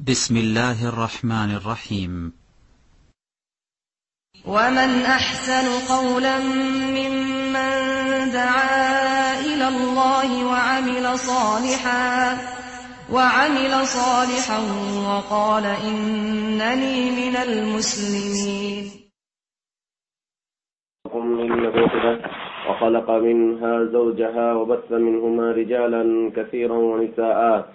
بسم الله الرحمن الرحيم. ومن أحسن قولا ممن دعا إلى الله وعمل صالحا وعمل صالحا وقال إنني من المسلمين. من وخلق منها زوجها وبث منهما رجالا كثيرا ونساء.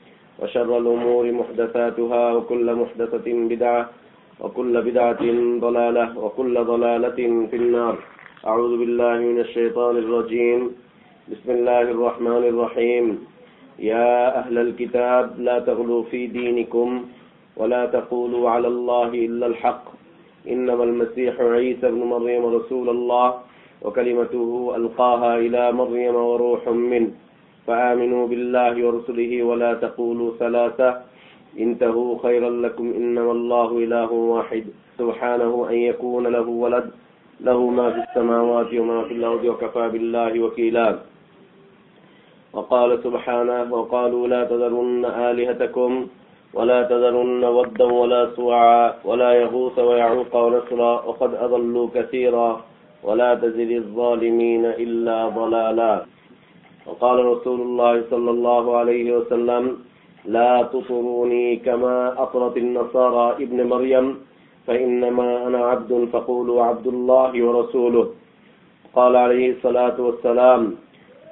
وشر الأمور محدثاتها وكل محدثة بدعة وكل بدعة ضلالة وكل ضلالة في النار. أعوذ بالله من الشيطان الرجيم. بسم الله الرحمن الرحيم. يا أهل الكتاب لا تغلوا في دينكم ولا تقولوا على الله إلا الحق. إنما المسيح عيسى ابن مريم رسول الله وكلمته ألقاها إلى مريم وروح منه. فآمنوا بالله ورسله ولا تقولوا ثلاثة إنتهوا خيرا لكم إنما الله إله واحد سبحانه أن يكون له ولد له ما في السماوات وما في الأرض وكفى بالله وكيلا. وقال سبحانه وقالوا لا تذرن آلهتكم ولا تذرن ودا ولا سوعا ولا يغوث ويعوق ونسرا وقد أضلوا كثيرا ولا تزد الظالمين إلا ضلالا. وقال رسول الله صلى الله عليه وسلم لا تطروني كما أطرت النصارى ابن مريم فإنما أنا عبد فقولوا عبد الله ورسوله قال عليه الصلاة والسلام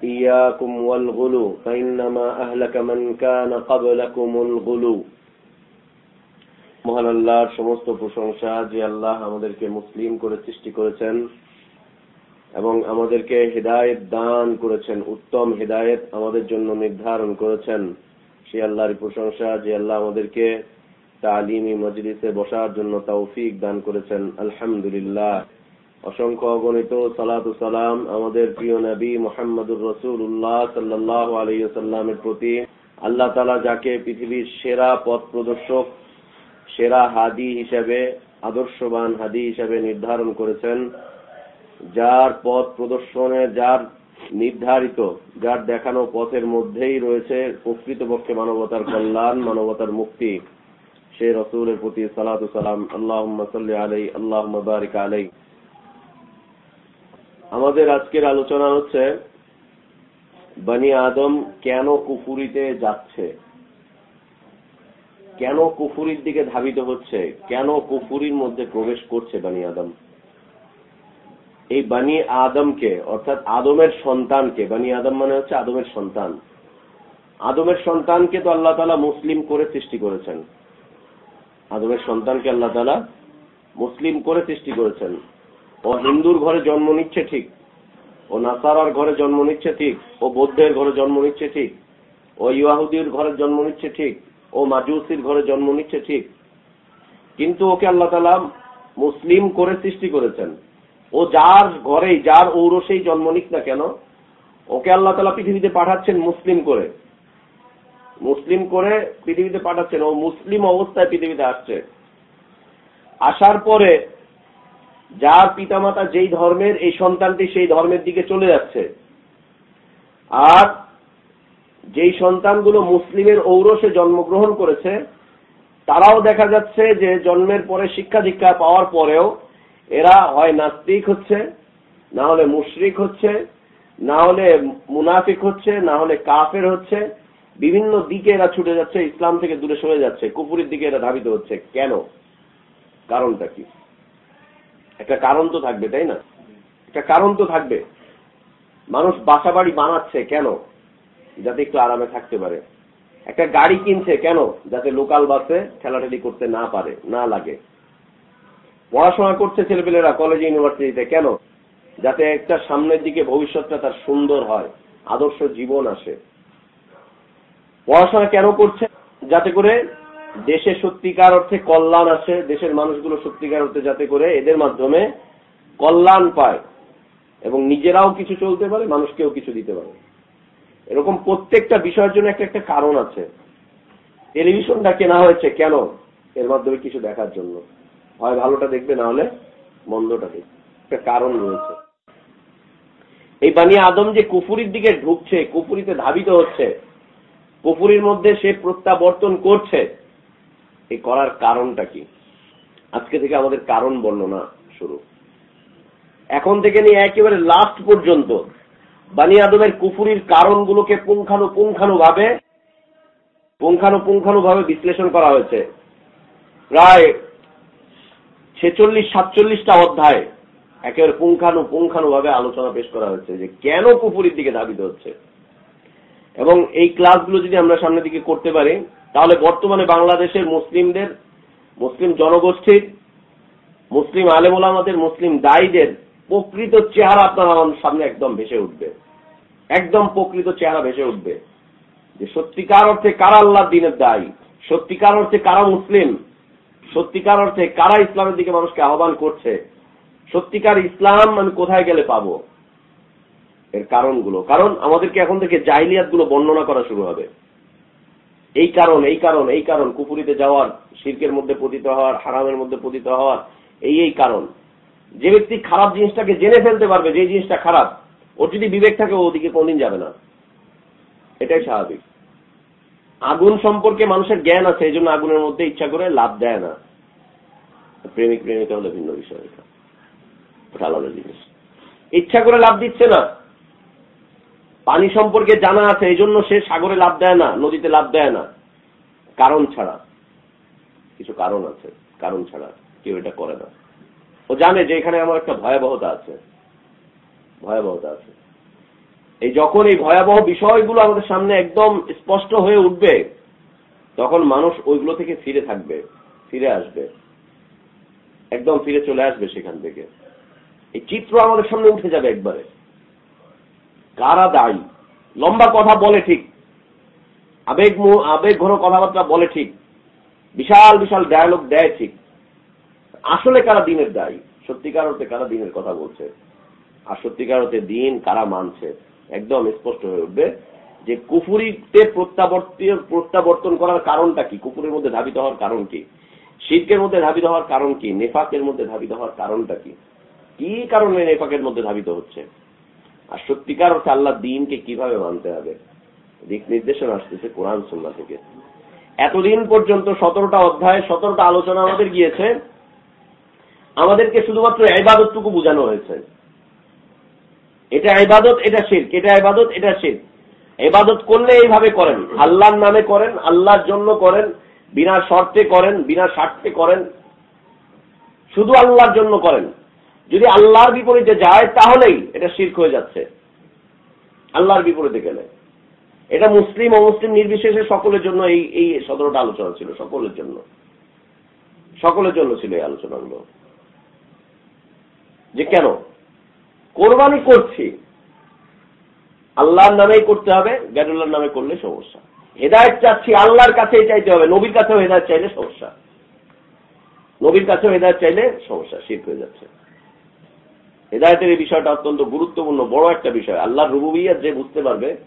إياكم والغلو فإنما أهلك من كان قبلكم الغلو মহান আল্লাহর সমস্ত প্রশংসা যে আল্লাহ আমাদেরকে মুসলিম করে সৃষ্টি করেছেন এবং আমাদেরকে হৃদায়ত দান করেছেন, উত্তম হৃদায়ত আমাদের জন্য নির্ধারণ করেছেন। সে আল্লাহর প্রশংসা, যে আল্লাহ আমাদেরকে তালিমি মজলিসে বসার জন্য তৌফিক দান করেছেন। আলহামদুলিল্লাহ। অসংখ্য অগণিত সালাত সালাম আমাদের প্রিয় নবী মোহাম্মদুর রসুল্লাহ সাল্লাহ আলাইসাল্লামের প্রতি। আল্লাহ তালা যাকে পৃথিবীর সেরা পথ প্রদর্শক, সেরা হাদি হিসাবে, আদর্শবান হাদি হিসাবে নির্ধারণ করেছেন। যার পথ প্রদর্শনে, যার নির্ধারিত, যার দেখানো পথের মধ্যেই রয়েছে প্রকৃতপক্ষে মানবতার কল্যাণ, মানবতার মুক্তি। সে রসুলের প্রতি সালাত সালাম আল্লাহ আলাই আল্লাহ বারিক আলাই আমাদের আজকের আলোচনা হচ্ছে, বানি আদম কেন কুফুরিতে যাচ্ছে? কেন কুফুরির দিকে ধাবিত হচ্ছে? কেন কুফুরির মধ্যে প্রবেশ করছে বানি আদম? এই বানি আদমকে, অর্থাৎ আদমের সন্তানকে, বানি আদম মানে হচ্ছে আদমের সন্তান। আদমের সন্তানকে তো আল্লাহ তালা মুসলিম করে সৃষ্টি করেছেন। আদমের সন্তানকে আল্লাহ তালা মুসলিম করে সৃষ্টি করেছেন। ও হিন্দুর ঘরে জন্ম নিচ্ছে ঠিক, ও নাসারার ঘরে জন্ম নিচ্ছে ঠিক, ও বৌদ্ধের ঘরে জন্ম নিচ্ছে ঠিক, ও ইহুদির ঘরে জন্ম নিচ্ছে ঠিক, ও মাজুসির ঘরে জন্ম নিচ্ছে ঠিক। কিন্তু ওকে আল্লাহ তালা মুসলিম করে সৃষ্টি করেছেন। ও যার ঘরেই, যার ঔরসেই জন্ম নিক না কেন, ওকে আল্লাহ তালা পৃথিবীতে পাঠাচ্ছেন মুসলিম করে। মুসলিম করে পৃথিবীতে পাঠাচ্ছেন, ও মুসলিম অবস্থায় পৃথিবীতে আসছে। আসার পরে যার পিতামাতা যেই ধর্মের, এই সন্তানটি সেই ধর্মের দিকে চলে যাচ্ছে। আর যেই সন্তানগুলো মুসলিমের ঔরসে জন্মগ্রহণ করেছে, তারাও দেখা যাচ্ছে যে জন্মের পরে শিক্ষা দীক্ষা পাওয়ার পরেও এরা হয় নাস্তিক হচ্ছে, না হলে মুশরিক হচ্ছে, না হলে মুনাফিক হচ্ছে, না হলে কাফের হচ্ছে। বিভিন্ন দিকে এরা ছুটে যাচ্ছে, ইসলাম থেকে দূরে সরে যাচ্ছে কুপুরের দিকে এরা ধাবিত হচ্ছে। কেন? কারণটা কি? একটা কারণ তো থাকবে, তাই না? একটা কারণ তো থাকবে। মানুষ বাসা বাড়ি বানাচ্ছে কেন? যাতে একটু আরামে থাকতে পারে। একটা গাড়ি কিনছে কেন? যাতে লোকাল বাসে ঠেলাঠেলি করতে না পারে, না লাগে। পড়াশোনা করছে ছেলেপেলেরা কলেজ ইউনিভার্সিটিতে কেন? যাতে একটা সামনের দিকে ভবিষ্যৎটা তার সুন্দর হয়, আদর্শ জীবন আসে। পড়াশোনা কেন করছে? যাতে করে দেশে সত্যিকার অর্থে কল্যাণ আসে, দেশের মানুষগুলো সত্যিকার অর্থে যাতে করে এদের মাধ্যমে কল্যাণ পায়। এবং নিজেরাও কিছু চলতে পারে, মানুষকেও কিছু দিতে পারে। এরকম প্রত্যেকটা বিষয়ের জন্য একটা একটা কারণ আছে। টেলিভিশনটা কেনা হয়েছে কেন? এর মাধ্যমে কিছু দেখার জন্য। হয় ভালোটা দেখবে, না হলে মন্দটা দেখবে। একটা কারণ রয়েছে। এই বানি আদম যে কুফুরির দিকে ঢুকছে, কুফুরিতে ধাবিত হচ্ছে, কুফুরির মধ্যে সে প্রত্যাবর্তন করছে এই করার কারণটা কি? আজকে থেকে আমাদের কারণ বর্ণনা শুরু। এখন থেকে নিয়ে একেবারে লাস্ট পর্যন্ত বানি আদমের কুফুরির কারণগুলোকে পুঙ্খানু ভাবে পুঙ্খানু ভাবে বিশ্লেষণ করা হয়েছে। প্রায় ছেচল্লিশ, সাতচল্লিশটা অধ্যায় একেবারে পুঙ্খানু পুঙ্খানু ভাবে আলোচনা পেশ করা হয়েছে যে কেন কুপুরির দিকে ধাবিত হচ্ছে। এবং এই ক্লাসগুলো যদি আমরা সামনের দিকে করতে পারি, তাহলে বর্তমানে বাংলাদেশের মুসলিমদের, মুসলিম জনগোষ্ঠীর, মুসলিম আলেমুল আমাদের মুসলিম দায়ীদের প্রকৃত চেহারা আপনার আমার সামনে একদম ভেসে উঠবে। একদম প্রকৃত চেহারা ভেসে উঠবে। যে সত্যিকার অর্থে কারা আল্লাহ দিনের দায়ী, সত্যিকার অর্থে কারা মুসলিম সত্যিকার অর্থে কারা ইসলামের দিকে মানুষকে আহ্বান করছে? সত্যিকার ইসলাম আমি কোথায় গেলে পাবো? এর কারণগুলো। কারণ আমাদেরকে এখন থেকে জাইলিয়াতগুলো বর্ণনা করা শুরু হবে। এই কারণ এই কারণ এই কারণ কুপুরিতে যাওয়ার, শির্কের মধ্যে পতিত হওয়ার, হারামের মধ্যে পতিত হওয়ার, এই এই কারণ। যে ব্যক্তি খারাপ জিনিসটাকে জেনে ফেলতে পারবে, যে জিনিসটা খারাপ, ওর যদি বিবেক থাকে ওদিকে কোনদিন যাবে না। এটাই স্বাভাবিক। আগুন সম্পর্কে মানুষের জ্ঞান আছে, এই জন্য আগুনের মধ্যে ইচ্ছা করে লাভ দেয় না। প্রেমিক, প্রেমিকা হলে ভিন্ন বিষয় এটা। আলাদা জিনিস। ইচ্ছা করে লাভ দিচ্ছে না। পানি সম্পর্কে জানা আছে, এই জন্য সে সাগরে লাভ দেয় না, নদীতে লাভ দেয় না। কারণ ছাড়া। কিছু কারণ আছে, কারণ ছাড়া কেউ এটা করে না। ও জানে যে এখানে আমার একটা ভয়াবহতা আছে। ভয়াবহতা আছে। এই যখন এই ভয়াবহ বিষয়গুলো আমাদের সামনে একদম স্পষ্ট হয়ে উঠবে, তখন মানুষ ওইগুলো থেকে ফিরে থাকবে, ফিরে আসবে। একদম ফিরে চলে আসবে সেখান থেকে। এই চিত্র আমাদের সামনে উঠে যাবে একবারে। কারা দায়ী? লম্বা কথা বলে ঠিক। আবেগ আবেগ ঘন কথাবার্তা বলে ঠিক। বিশাল বিশাল ডায়ালগ দেয় ঠিক। আসলে কারা দিনের দায়ী? সত্যিকার অর্থে কারা দিনের কথা বলছে? আর সত্যিকার অর্থে দিন কারা মানছে? একদম স্পষ্ট হয়ে উঠবে যে কুফুরিতে প্রত্যাবর্তন করার কারণটা কি? কুফুরের মধ্যে ধাবিত হওয়ার কারণ কি? শীতকের মধ্যে ধাবিত হওয়ার কারণ কি? নেফাকের মধ্যে ধাবিত হওয়ার কারণটা কি? কি কারণে নেফাকের মধ্যে ধাবিত হচ্ছে? আর সত্যিকার অর্থে আল্লাহ দিনকে কীভাবে মানতে হবে? দিক নির্দেশনা আসতেছে কোরআন সন্না থেকে। এতদিন পর্যন্ত সতেরোটা অধ্যায়, সতেরোটা আলোচনা আমাদের গিয়েছে। আমাদেরকে শুধুমাত্র এবাদতটুকু বোঝানো হয়েছে। এটা ইবাদত, এটা শির্ক, এটা ইবাদত, এটা শির্ক। এবাদত করলে এইভাবে করেন। আল্লাহর নামে করেন, আল্লাহর জন্য করেন, বিনা শর্তে করেন, বিনা স্বার্থে করেন। শুধু আল্লাহর জন্য করেন। যদি আল্লাহর বিপরীতে যায়, তাহলেই এটা শির্ক হয়ে যাচ্ছে। আল্লাহর বিপরীতে গেলে। এটা মুসলিম অমুসলিম নির্বিশেষে সকলের জন্য এই এই সতেরোটা আলোচনা ছিল, সকলের জন্য। সকলের জন্য ছিল এই আলোচনাগুলো। যে কেন? কোরবানি করছি। আল্লাহর নামেই করতে হবে গ্যাডুল্লাহর নামে করলে সমস্যা। হেদায়ত চাচ্ছি, আল্লাহর কাছেই চাইতে হবে, নবীর কাছেও হেদায়ত চাইলে সমস্যা। নবীর কাছেও হেদায়ত চাইলে সমস্যা শীত হয়ে যাচ্ছে। হেদায়তের এই বিষয়টা অত্যন্ত গুরুত্বপূর্ণ, বড় একটা বিষয়। আল্লাহর রুবুবিয়ার যে বুঝতে পারবে,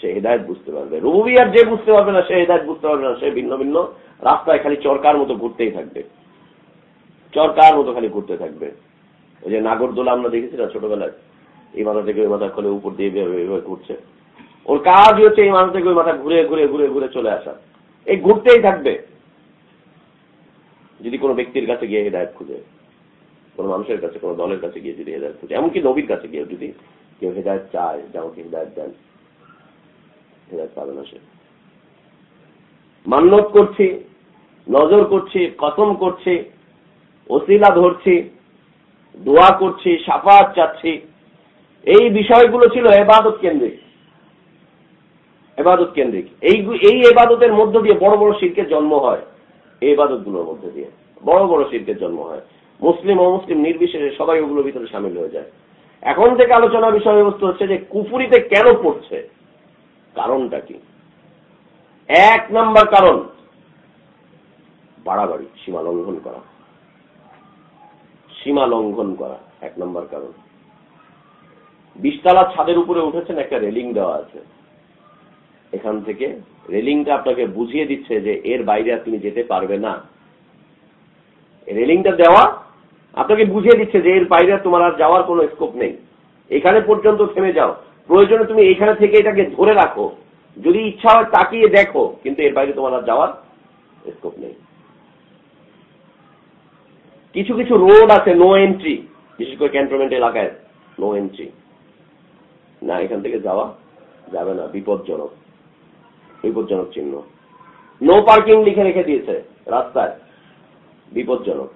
সে হেদায়ত বুঝতে পারবে। রুবুবিয়ার যে বুঝতে পারবে না, সে হেদায়ত বুঝতে পারবে না, সে ভিন্ন ভিন্ন রাস্তায় খালি চরকার মতো ঘুরতেই থাকবে। চরকার মতো খালি ঘুরতে থাকবে। ওই যে নাগরদোলা আমরা দেখেছি না ছোটবেলায়? এই মাথা থেকে ওই মাথা খোলে উপর দিয়ে এভাবে ঘুরছে। ওর কাজ হচ্ছে এই মাথা থেকে ওই মাথা ঘুরে ঘুরে ঘুরে ঘুরে চলে আসা। এই ঘুরতেই থাকবে। যদি কোনো ব্যক্তির কাছে গিয়ে হেদায়ত খুঁজে, কোনো মানুষের কাছে, কোনো দলের কাছে গিয়ে যদি হেদায়ত খুঁজে, এমনকি নবীর কাছে গিয়ে যদি কেউ হেদায়ত চায় যে আমাকে হেদায়ত দেন, হেদায়ত পাবে না সে। মান্যত করছি, নজর করছি, কসম করছি, ওসিলা ধরছি দোয়া করছি, সাফাত চাচ্ছি। এই বিষয়গুলো ছিল এবাদত কেন্দ্রিক। এবাদত কেন্দ্রিক। এই এই এবাদতের মধ্য দিয়ে বড় বড় শিল্পের জন্ম হয় এই এবাদতগুলোর মধ্যে দিয়ে। বড় বড় শিল্পের জন্ম হয়। মুসলিম ও মুসলিম নির্বিশেষে সবাই ওগুলোর ভিতরে সামিল হয়ে যায়। এখন থেকে আলোচনা বিষয়বস্তু হচ্ছে যে কুফুরিতে কেন পড়ছে? কারণটা কি? এক নাম্বার কারণ, বাড়াবাড়ি, সীমা লঙ্ঘন করা। সীমা লঙ্ঘন করা, এক নম্বর কারণ। বিশতলা ছাদের উপরে উঠেছেন একটা রেলিং দেওয়া আছে। এখান থেকে রেলিংটা আপনাকে বুঝিয়ে দিচ্ছে যে এর বাইরে তুমি যেতে পারবে না। রেলিংটা দেওয়া আপনাকে বুঝিয়ে দিচ্ছে যে এর বাইরে তোমার আর যাওয়ার কোনো স্কোপ নেই। এখানে পর্যন্ত থেমে যাও। প্রয়োজনে তুমি এখানে থেকে এটাকে ধরে রাখো। যদি ইচ্ছা হয় তাকিয়ে দেখো, কিন্তু এর বাইরে তোমার আর যাওয়ার স্কোপ নেই। কিছু কিছু রোড আছে নো এন্ট্রি বিশেষ করে ক্যান্টনমেন্ট এলাকায় নো এন্ট্রি না, এখান থেকে যাওয়া যাবে না, বিপজ্জনক বিপজ্জনক চিহ্ন। নো পার্কিং লিখে রেখে দিয়েছে রাস্তায়, বিপজ্জনক।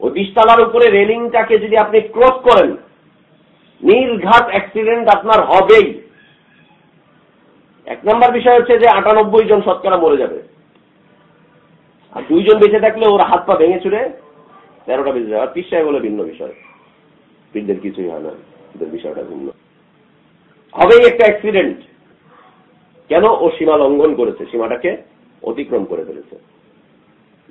ওই বিশতলার উপরে রেলিংটাকে যদি আপনি ক্রস করেন নির্ঘাত অ্যাক্সিডেন্ট আপনার হবেই। এক নম্বর বিষয় হচ্ছে যে আটানব্বই জন শতকরা মরে যাবে। আর দুইজন বেঁচে থাকলে ওর হাত পা ভেঙে চুরে তেরোটা বেঁচে যাবে। আর পিসায় বলে ভিন্ন বিষয়। পীরদের কিছুই হয় না। ওদের বিষয়টা ভিন্ন। হবেই একটা অ্যাক্সিডেন্ট কেন ও সীমা লঙ্ঘন করেছে? সীমাটাকে অতিক্রম করে ফেলেছে।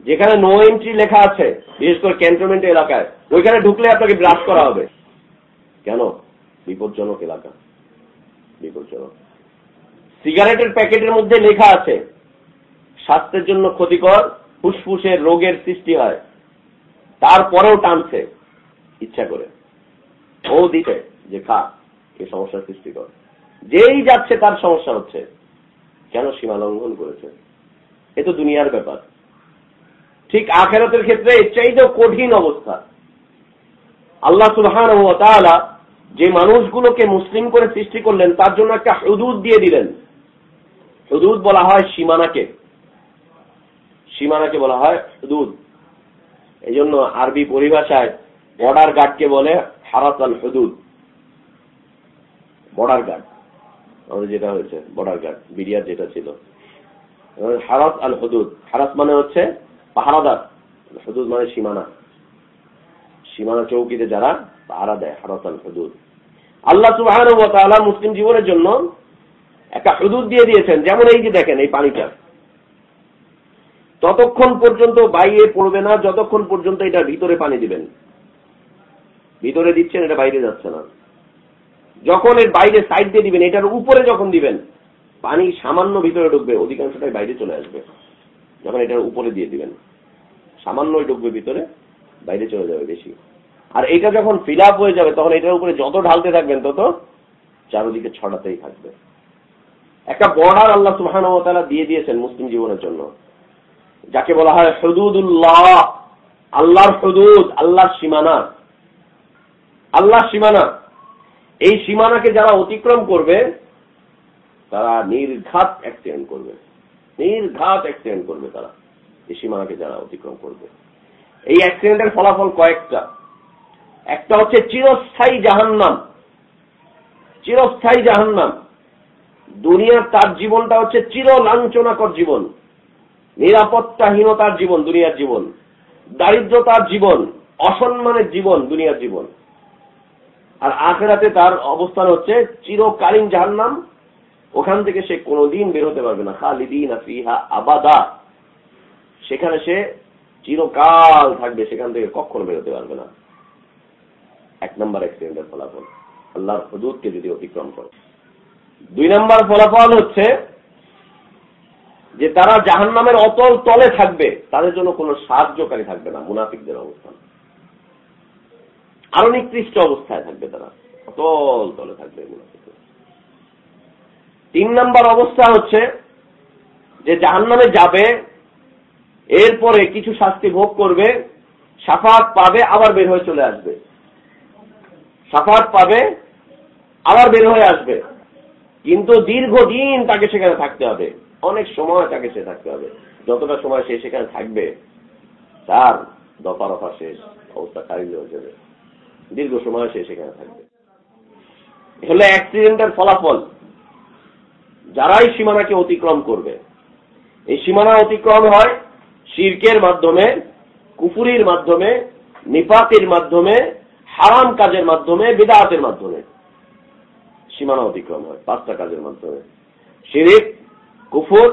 যেখানে নো এন্ট্রি লেখা আছে, বিশেষ করে ক্যান্টনমেন্ট এলাকায়, ওইখানে ঢুকলে আপনাকে ব্রাশ করা হবে। কেন? বিপজ্জনক এলাকা। বিপজ্জনক। সিগারেটের প্যাকেটের মধ্যে লেখা আছে, স্বাস্থ্যের জন্য ক্ষতিকর, ফুসফুসের রোগের সৃষ্টি হয়। তারপরেও টানছে, ইচ্ছা করে। ও দিতে যে খা এ সমস্যার সৃষ্টি কর। যেই যাচ্ছে তার সমস্যা হচ্ছে, কেন সীমা লঙ্ঘন করেছে? এ তো দুনিয়ার ব্যাপার। ঠিক আখেরাতের ক্ষেত্রে এর চাইতেও কঠিন অবস্থা। আল্লাহ সুলহান যে মানুষগুলোকে মুসলিম করে সৃষ্টি করলেন, তার জন্য একটা হদুদ দিয়ে দিলেন। হদুদ বলা হয় সীমানাকে। সীমানাকে বলা হয় হদুদ। এই জন্য আরবি পরিভাষায় বর্ডার গার্ডকে বলে হারাত আল হদুদ। বর্ডার গার্ড আমাদের যেটা হয়েছে বর্ডার গার্ড বিরিয়ার যেটা ছিল। হারাত আল হদুদ। হারাত মানে হচ্ছে পাহারাদার। হদুদ মানে সীমানা। সীমানা চৌকিতে যারা পাহারা দেয় হারাত আল হদুদ। আল্লাহ সুবাহ মুসলিম জীবনের জন্য একটা হদুদ দিয়ে দিয়েছেন। যেমন এই যে দেখেন, এই পানিটা। ততক্ষণ পর্যন্ত বাইরে পড়বে না, যতক্ষণ পর্যন্ত এটা ভিতরে পানি দিবেন। ভিতরে দিচ্ছেন, এটা বাইরে যাচ্ছে না। যখন এর বাইরে সাইড দিয়ে দিবেন, এটার উপরে যখন দিবেন, পানি সামান্য ভিতরে ঢুকবে, অধিকাংশটাই বাইরে চলে আসবে। যখন এটার উপরে দিয়ে দিবেন, সামান্যই ঢুকবে ভিতরে, বাইরে চলে যাবে বেশি। আর এটা যখন ফিল হয়ে যাবে, তখন এটার উপরে যত ঢালতে থাকবেন, তত চারোদিকে ছড়াতেই থাকবে। একটা বর্ডার আল্লাহ সুহান দিয়ে দিয়েছেন মুসলিম জীবনের জন্য। যাকে বলা হয় হদুদুল্লাহ, আল্লাহর হদুদ, আল্লাহর সীমানা। আল্লাহর সীমানা। এই সীমানাকে যারা অতিক্রম করবে, তারা নির্ঘাত অ্যাক্সিডেন্ট করবে। নির্ঘাত অ্যাক্সিডেন্ট করবে তারা, এই সীমানাকে যারা অতিক্রম করবে। এই অ্যাক্সিডেন্টের ফলাফল কয়েকটা। একটা হচ্ছে চিরস্থায়ী জাহান্নাম। চিরস্থায়ী জাহান্নাম। দুনিয়ার তার জীবনটা হচ্ছে চির লাঞ্ছনাকর জীবন। নিরাপত্তাহীনতার জীবন, দুনিয়ার জীবন। দারিদ্রতার জীবন, অসম্মানের জীবন, দুনিয়ার জীবন। আর আখেরাতে তার অবস্থান হচ্ছে চিরকালীন জাহান্নাম। ওখান থেকে সে কোনোদিন বের হতে পারবে না। খালিদিন ফিহা আবাদা। সেখানে সে চিরকাল থাকবে, সেখান থেকে কখনো বেরোতে পারবে না। এক নম্বর অ্যাক্সিডেন্টের ফলাফল। আল্লাহর হদুদকে যদি অতিক্রম করে। দুই নম্বর ফলাফল হচ্ছে যে তারা জাহান নামের অতল তলে থাকবে, তাদের জন্য কোনো সাহায্যকারী থাকবে না, মুনাফিকদের অবস্থান আরও নিকৃষ্ট অবস্থায় থাকবে তারা, অতল তলে থাকবে তিন নম্বর অবস্থা হচ্ছে যে জাহান নামে যাবে, এরপরে কিছু শাস্তি ভোগ করবে, সাফাত পাবে, আবার বের হয়ে চলে আসবে। সাফাত পাবে, আবার বের হয়ে আসবে। কিন্তু দীর্ঘদিন তাকে সেখানে থাকতে হবে। অনেক সময় তাকে সে থাকতে হবে। যতটা সময় সে সেখানে থাকবে, তার দফা রফা শেষ অবস্থা খারিজ হয়ে যাবে। দীর্ঘ সময় সে সেখানে থাকবে। হলে অ্যাক্সিডেন্টের ফলাফল। যারাই সীমানাকে অতিক্রম করবে, এই সীমানা অতিক্রম হয় শির্কের মাধ্যমে, কুফুরির মাধ্যমে নিপাতের মাধ্যমে, হারাম কাজের মাধ্যমে, বিদাতের মাধ্যমে সীমানা অতিক্রম হয়, পাঁচটা কাজের মাধ্যমে। শিরিক কুফুর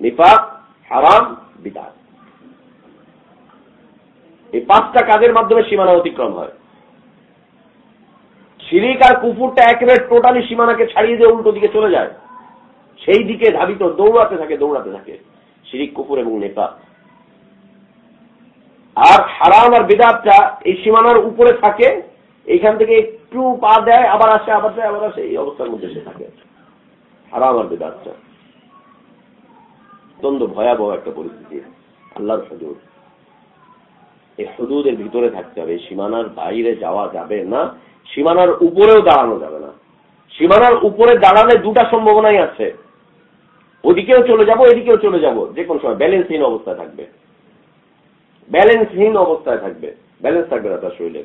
নিপাক হারাম, বিদাত। এই পাঁচটা কাজের মাধ্যমে সীমানা অতিক্রম হয়। শিরিক আর কুকুরটা একেবারে টোটালি সীমানাকে ছাড়িয়ে দিয়ে উল্টো দিকে চলে যায়। সেই দিকে ধাবিত দৌড়াতে থাকে দৌড়াতে থাকে। শিরিক কুকুর এবং নেপা আর হারাম আর বেদাতটা এই সীমানার উপরে থাকে, এইখান থেকে একটু পা দেয়, আবার আসে, আবার দেয়, আবার আসে, এই অবস্থার মধ্যে সে থাকে। হারাম আর বেদাতটা। অত্যন্ত ভয়াবহ একটা পরিস্থিতি। আল্লাহর সজুর এই হদুদের ভিতরে থাকতে হবে। সীমানার বাইরে যাওয়া যাবে না। সীমানার উপরেও দাঁড়ানো যাবে না। সীমানার উপরে দাঁড়ালে দুটা সম্ভাবনাই আছে। ওদিকেও চলে যাব, এদিকেও চলে যাব। যে কোনো সময় ব্যালেন্সহীন অবস্থায় থাকবে। ব্যালেন্সহীন অবস্থায় থাকবে। ব্যালেন্স থাকবে না তার শরীরে।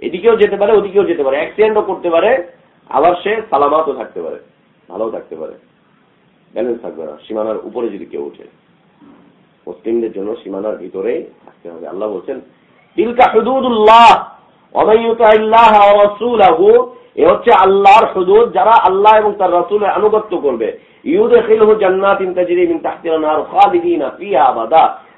এদিকেও যেতে পারে, ওদিকেও যেতে পারে। অ্যাক্সিডেন্টও করতে পারে। আবার সে সালামাতও থাকতে পারে। ভালোও থাকতে পারে। ব্যালেন্স থাকবে না, সীমানার উপরে যদি কেউ উঠে মুসলিমদের জন্য সীমানার ভিতরে থাকতে হবে। আল্লাহ বলছেন, তিলকা হুদুদুল্লাহ এ হচ্ছে আল্লাহর যারা আল্লাহ এবং তার আনুগত্য করবে।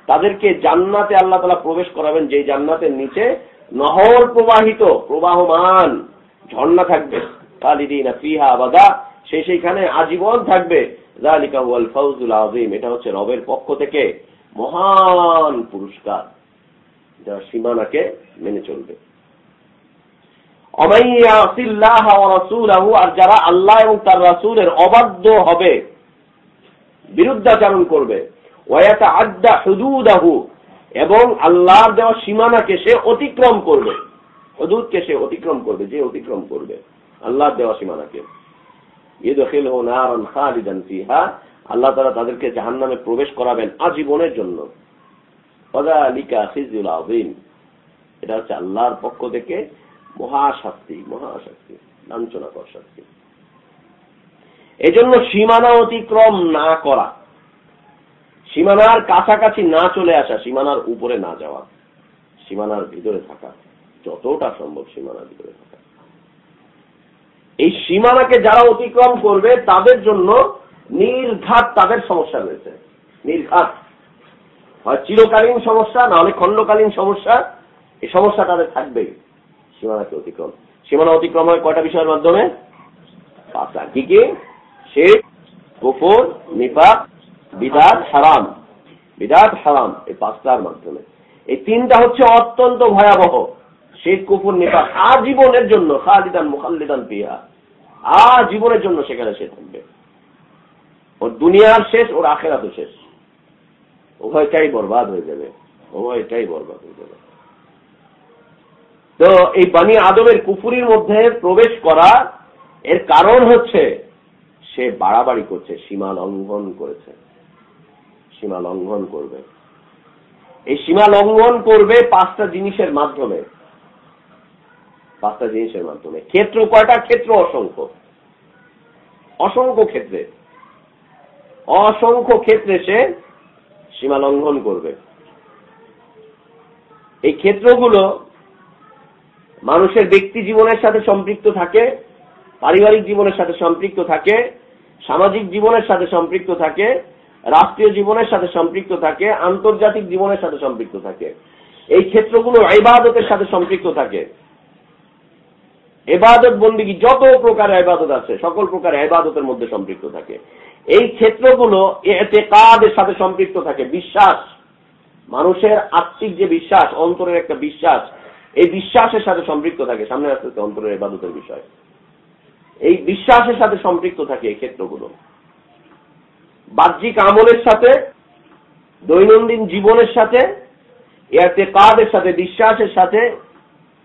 তাদেরকে জান্নাতে আল্লাহ প্রবেশ করাবেন যে জান্নাতের নিচে নহর প্রবাহিত, প্রবাহমান ঝর্ণা থাকবে। সে সেইখানে আজীবন থাকবে। এটা হচ্ছে রবের পক্ষ থেকে মহান পুরস্কার যারা সীমানাকে মেনে চলবে। আর যারা আল্লাহ এবং তার রাসুলের অবাধ্য হবে, বিরুদ্ধাচারণ করবে ওয়াতা আড্ডা হুদুদাহু, এবং আল্লাহর দেওয়া সীমানাকে সে অতিক্রম করবে। হদুদকে সে অতিক্রম করবে, যে অতিক্রম করবে, আল্লাহর দেওয়া সীমানাকে। আল্লাহ তারা তাদেরকে জাহান নামে প্রবেশ করাবেন আজীবনের জন্য। এটা হচ্ছে আল্লাহর পক্ষ থেকে মহাশাস্তি মহাশাস্তি লাঞ্ছনাকর শাস্তি এই জন্য সীমানা অতিক্রম না করা, সীমানার কাছাকাছি না চলে আসা, সীমানার উপরে না যাওয়া, সীমানার ভিতরে থাকা, যতটা সম্ভব সীমানার ভিতরে থাকা। এই সীমানাকে যারা অতিক্রম করবে, তাদের জন্য নির্ঘাত তাদের সমস্যা রয়েছে। নির্ঘাত। হয় চিরকালীন সমস্যা, না হলে খণ্ডকালীন সমস্যা, এই সমস্যা তাদের থাকবেই সীমানাকে অতিক্রম। সীমানা অতিক্রম হয় কয়টা বিষয়ের মাধ্যমে? পাঁচটা। কি কি? সে গোপন নিপাক বিদাত, হারাম। বিদাত, হারাম, এই পাঁচটার মাধ্যমে। এই তিনটা হচ্ছে অত্যন্ত ভয়াবহ। শেখ কুফুর নিপাক আজীবনের জন্য, খালিদান মুখাল্লিদান পিয়া আজীবনের জন্য সেখানে সে থাকবে। ওর দুনিয়ার শেষ, ওর আখেরা তো শেষ উভয়টাই বরবাদ হয়ে যাবে। উভয়টাই বরবাদ হয়ে যাবে। তো এই বানি আদমের কুফুরির মধ্যে প্রবেশ করা, এর কারণ হচ্ছে সে বাড়াবাড়ি করছে, সীমা লঙ্ঘন করেছে। সীমা লঙ্ঘন করবে। এই সীমা লঙ্ঘন করবে পাঁচটা জিনিসের মাধ্যমে। পাঁচটা জিনিসের মাধ্যমে ক্ষেত্র কয়টা? ক্ষেত্র অসংখ্য। অসংখ্য ক্ষেত্রে। অসংখ্য ক্ষেত্রে সে সীমা লঙ্ঘন করবে। এই ক্ষেত্রগুলো মানুষের ব্যক্তি জীবনের সাথে সম্পৃক্ত থাকে, পারিবারিক জীবনের সাথে সম্পৃক্ত থাকে, সামাজিক জীবনের সাথে সম্পৃক্ত থাকে, রাষ্ট্রীয় জীবনের সাথে সম্পৃক্ত থাকে, আন্তর্জাতিক জীবনের সাথে সম্পৃক্ত থাকে। এই ক্ষেত্রগুলো ইবাদতের সাথে সম্পৃক্ত থাকে। এবাদত বন্দিগি যত প্রকার আবাদত আছে, সকল প্রকার আবাদতের মধ্যে সম্পৃক্ত থাকে। এই ক্ষেত্রগুলো এতে কাদের সাথে সম্পৃক্ত থাকে। বিশ্বাস, মানুষের আত্মিক যে বিশ্বাস, অন্তরের একটা বিশ্বাস, এই বিশ্বাসের সাথে সম্পৃক্ত থাকে, সামনে আসতে অন্তরের এবাদতের বিষয়। এই বিশ্বাসের সাথে সম্পৃক্ত থাকে এই ক্ষেত্রগুলো। বাহ্যিক আমলের সাথে, দৈনন্দিন জীবনের সাথে এতে কাদের সাথে, বিশ্বাসের সাথে,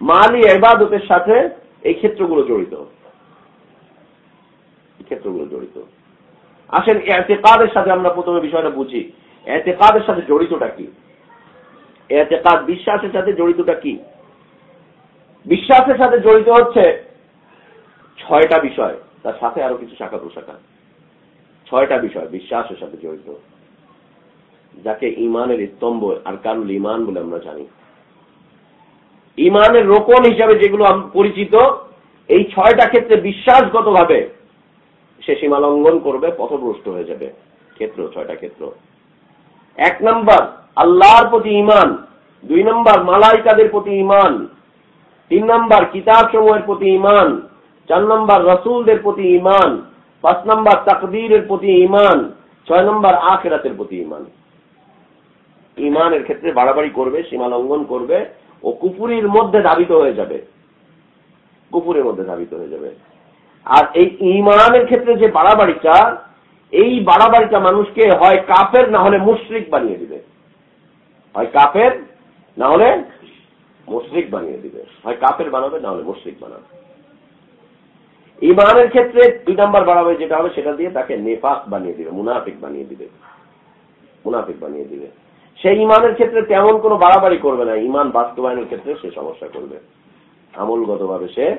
মালি এবাদতের সাথে এই ক্ষেত্রগুলো জড়িত। ক্ষেত্রগুলো জড়িত। আসেন, এতেকাদের সাথে আমরা প্রথমে বিষয়টা বুঝি। এতেকাদের সাথে জড়িতটা কি? এতেকাদ বিশ্বাসের সাথে জড়িতটা কি? বিশ্বাসের সাথে জড়িত হচ্ছে ছয়টা বিষয়, তার সাথে আরও কিছু শাখা প্রশাখা। ছয়টা বিষয়, বিশ্বাসের সাথে জড়িত। যাকে ইমানের স্তম্ভ আর কারুল ইমান বলে আমরা জানি। ইমানের রোপণ হিসাবে যেগুলো পরিচিত, এই ছয়টা ক্ষেত্রে বিশ্বাসগত ভাবে সে সীমা লঙ্ঘন করবে, পথভ্রষ্ট হয়ে যাবে। ক্ষেত্র, ছয়টা ক্ষেত্র। এক নম্বর, আল্লাহর প্রতি ইমান দুই নম্বর, মালাইকাদের প্রতি ইমান তিন নম্বর কিতাব সমূহের প্রতি ইমান চার নম্বর, রসুলদের প্রতি ইমান পাঁচ নম্বর, তাকদীরের প্রতি ইমান ছয় নম্বর, আখেরাতের প্রতি ইমান ইমানের ক্ষেত্রে বাড়াবাড়ি করবে, সীমা লঙ্ঘন করবে। ও কুপুরির মধ্যে ধাবিত হয়ে যাবে। কুপুরের মধ্যে ধাবিত হয়ে যাবে। আর এই ইমানের ক্ষেত্রে যে বাড়াবাড়িটা, এই বাড়াবাড়িটা মানুষকে হয় কাফের, না হলে মুশ্রিক বানিয়ে দিবে। হয় কাপের না হলে মুশ্রিক বানিয়ে দিবে। হয় কাফের বানাবে, না হলে মুশ্রিক বানাবে। ইমানের ক্ষেত্রে দুই নাম্বার বাড়াবে যেটা হবে, সেটা দিয়ে তাকে নেফাক বানিয়ে দিবে, মুনাফিক বানিয়ে দিবে। মুনাফিক বানিয়ে দিবে। সেই ইমানের ক্ষেত্রে তেমন কোনো বাড়াবাড়ি করবে না। ইমান বাস্তবায়নের ক্ষেত্রে সে সমস্যা করবে। আমলগত ভাবে সে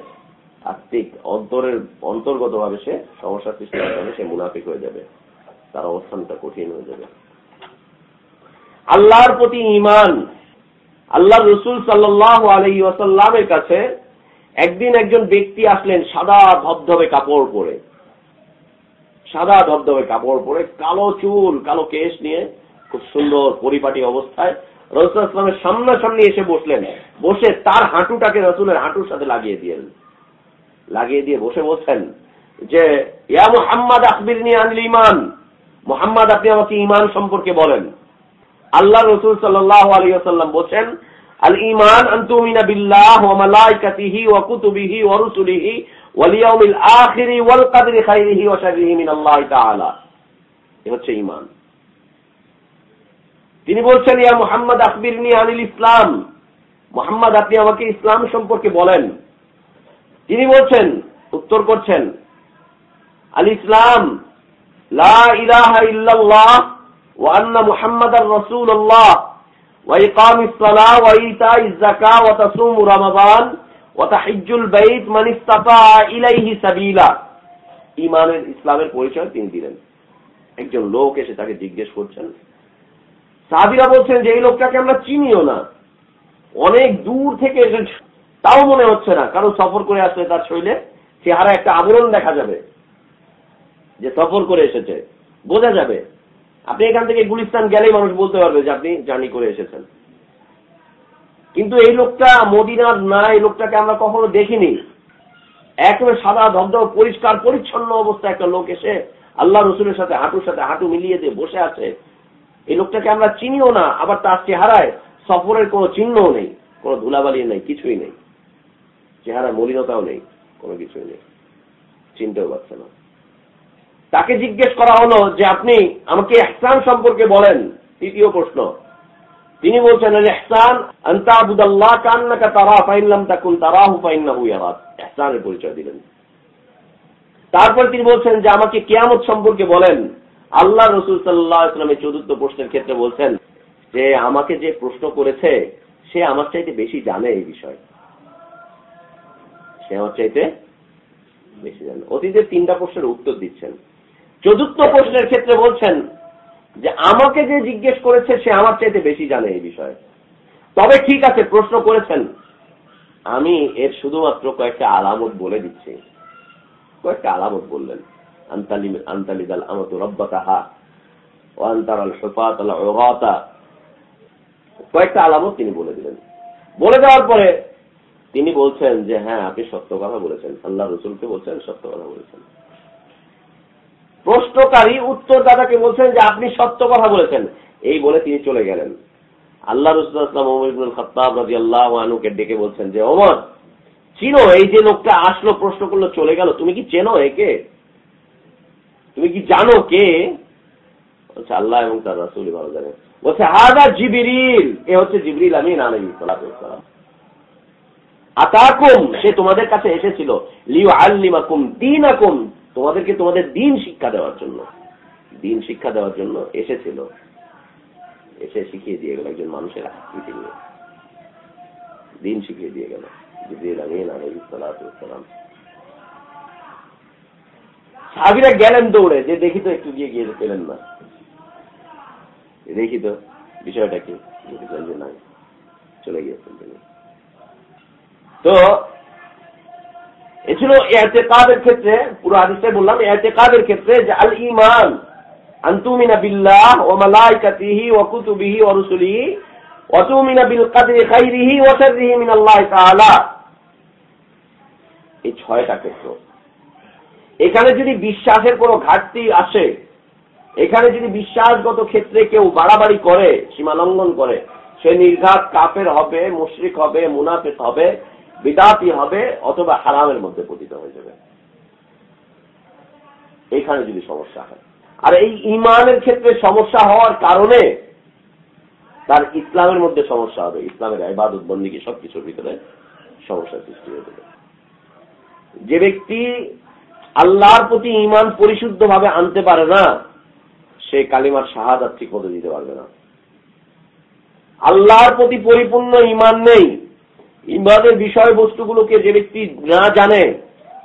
আত্মিক অন্তরের অন্তর্গত ভাবে সে সমস্যা সৃষ্টি যাবে সে মুনাফিক হয়ে যাবে। তার অবস্থানটা কঠিন হয়ে যাবে। আল্লাহর প্রতি ইমান আল্লাহ রসুল সাল্লাহ আলহি ওয়াসাল্লামের কাছে একদিন একজন ব্যক্তি আসলেন সাদা ধবধবে কাপড় পরে। সাদা ধবধবে কাপড় পরে কালো চুল, কালো কেশ নিয়ে খুব সুন্দর পরিপাটি অবস্থায় রসুল ইসলামের সামনাসামনি এসে বসলেন। বসে তার হাঁটুটাকে রসুলের হাঁটুর সাথে লাগিয়ে দিলেন। লাগিয়ে দিয়ে বসে বলছেন যে, ইয়া মোহাম্মদ আকবির নিয়ে ইমান মোহাম্মদ, আপনি আমাকে ইমান সম্পর্কে বলেন। আল্লাহ রসুল সাল্লাহ আলিয়াল্লাম বলছেন, আল ইমান মিন হচ্ছে ইমান তিনি বলছেন, ইয়া মোহাম্মদ আকবিরনি আনিল ইসলাম। মোহাম্মদ, আপনি আমাকে ইসলাম সম্পর্কে বলেন। তিনি বলছেন, উত্তর করছেন, আল ইসলাম ইসলামের পরিচয় তিনি দিলেন। একজন লোক এসে তাকে জিজ্ঞেস করছেন সাহাবিরা বলছেন যে এই লোকটাকে আমরা চিনিও না। অনেক দূর থেকে এসেছে। তাও মনে হচ্ছে না কারণ সফর করে আসলে তার শৈলে চেহারা একটা আবরণ দেখা যাবে, যে সফর করে এসেছে। বোঝা যাবে। আপনি এখান থেকে গুলিস্তান গেলেই মানুষ বলতে পারবে যে আপনি জার্নি করে এসেছেন। কিন্তু এই লোকটা মদিনার না, এই লোকটাকে আমরা কখনো দেখিনি। একেবারে সাদা, ধবধব, পরিষ্কার, পরিচ্ছন্ন অবস্থা একটা লোক এসে আল্লাহ রসুলের সাথে, হাঁটুর সাথে হাঁটু মিলিয়ে দিয়ে বসে আছে। এই লোকটাকে আমরা চিনিও না, আবার তার চেহারায় সফরের কোনো চিহ্নও নেই, কোনো ধুলাবালি নেই, কিছুই নেই। চেহারা মলিনতাও নেই, কোনো কিছুই নেই। চিনতেও পারছে না। তাকে জিজ্ঞেস করা হলো যে, আপনি আমাকে এহসান সম্পর্কে বলেন? তৃতীয় প্রশ্ন। তিনি বলছেন এহসান কান্নাকা তারা ফাইনলাম তাকুন তারাহু, ফাইন্নাহু ইয়ারাত এহসানের পরিচয় দিলেন। তারপর তিনি বলছেন যে, আমাকে কেয়ামত সম্পর্কে বলেন। আল্লাহ রসুল সাল্লাহ চতুর্থ প্রশ্নের ক্ষেত্রে বলছেন যে, আমাকে যে প্রশ্ন করেছে, সে আমার চাইতে বেশি জানে এই বিষয়। সে আমার চাইতে বেশি জানে। অতীতের তিনটা প্রশ্নের উত্তর দিচ্ছেন। চতুর্থ প্রশ্নের ক্ষেত্রে বলছেন যে, আমাকে যে জিজ্ঞেস করেছে, সে আমার চাইতে বেশি জানে এই বিষয়ে। তবে ঠিক আছে, প্রশ্ন করেছেন। আমি এর শুধুমাত্র কয়েকটা আলামত বলে দিচ্ছি। কয়েকটা আলামত বললেন। কয়েকটা আলামত তিনি বলে দিলেন। বলে দেওয়ার পরে তিনি বলছেন যে হ্যাঁ আপনি সত্য কথা বলেছেন। আল্লাহ রসুলকে বলছেন, সত্য কথা বলেছেন। প্রশ্নকারী উত্তরদাতাকে বলছেন যে, আপনি সত্য কথা বলেছেন। এই বলে তিনি চলে গেলেন। আল্লাহ রসুলাম ওমর ডেকে বলছেন যে, ওমর, চিনো, এই যে লোকটা আসলো, প্রশ্ন করল, চলে গেল। তুমি কি চেনো একে? তুমি কি জানো কে? বলছে, আল্লাহ এবং তার রাসুলি ভালো জানে বলছে হাজা জিবিরিল। এ হচ্ছে জিবরিল আমি আলহি সালাম আতাকুম? সে তোমাদের কাছে এসেছিল। লিও আল্লিমাকুম দিন আকুম তোমাদেরকে তোমাদের দিন শিক্ষা দেওয়ার জন্য। দিন শিক্ষা দেওয়ার জন্য এসেছিল। এসে শিখিয়ে দিয়ে গেল একজন মানুষের আকৃতি নিয়ে। দিন শিখিয়ে দিয়ে গেল। জিবরিল আমিন সালাম সাহাবিরা গেলেন দৌড়ে, যে দেখি তো একটু গিয়ে গিয়ে পেলেন না। দেখি তো, বিষয়টা কি? চলে গিয়েছেন তিনি। তো, এ ছিল এতেকাদের ক্ষেত্রে, পুরো আদিসটাই বললাম, এতেকাদের ক্ষেত্রে যে আল ইমান আন্তুমিনা বিল্লাহ ও মালাইকাতিহি ও কুতুবিহি ও রুসুলিহি অতুমিনা বিল কাদরি খাইরিহি ওয়া শাররিহি মিন আল্লাহ তাআলা। এই ছয়টা ক্ষেত্র। এখানে যদি বিশ্বাসের কোনো ঘাটতি আসে, এখানে যদি বিশ্বাসগত ক্ষেত্রে কেউ বাড়াবাড়ি করে সীমা লঙ্ঘন করে, সে নির্ঘাত কাফের হবে, মুশরিক হবে, মুনাফিক হবে, বিদাতি হবে, অথবা হারামের মধ্যে পতিত হয়ে যাবে। এখানে যদি সমস্যা হয়। আর এই ইমানের ক্ষেত্রে সমস্যা হওয়ার কারণে তার ইসলামের মধ্যে সমস্যা হবে। ইসলামের আইবাদত বন্দীকে সবকিছুর ভিতরে সমস্যা সৃষ্টি হয়ে যাবে। যে ব্যক্তি আল্লাহর প্রতি ইমান পরিশুদ্ধভাবে আনতে পারে না, সে কালিমার শাহাদাত ঠিক মতো দিতে পারবে না। আল্লাহর প্রতি পরিপূর্ণ ইমান নেই। ইমানের বিষয়বস্তুগুলোকে যে ব্যক্তি না জানে,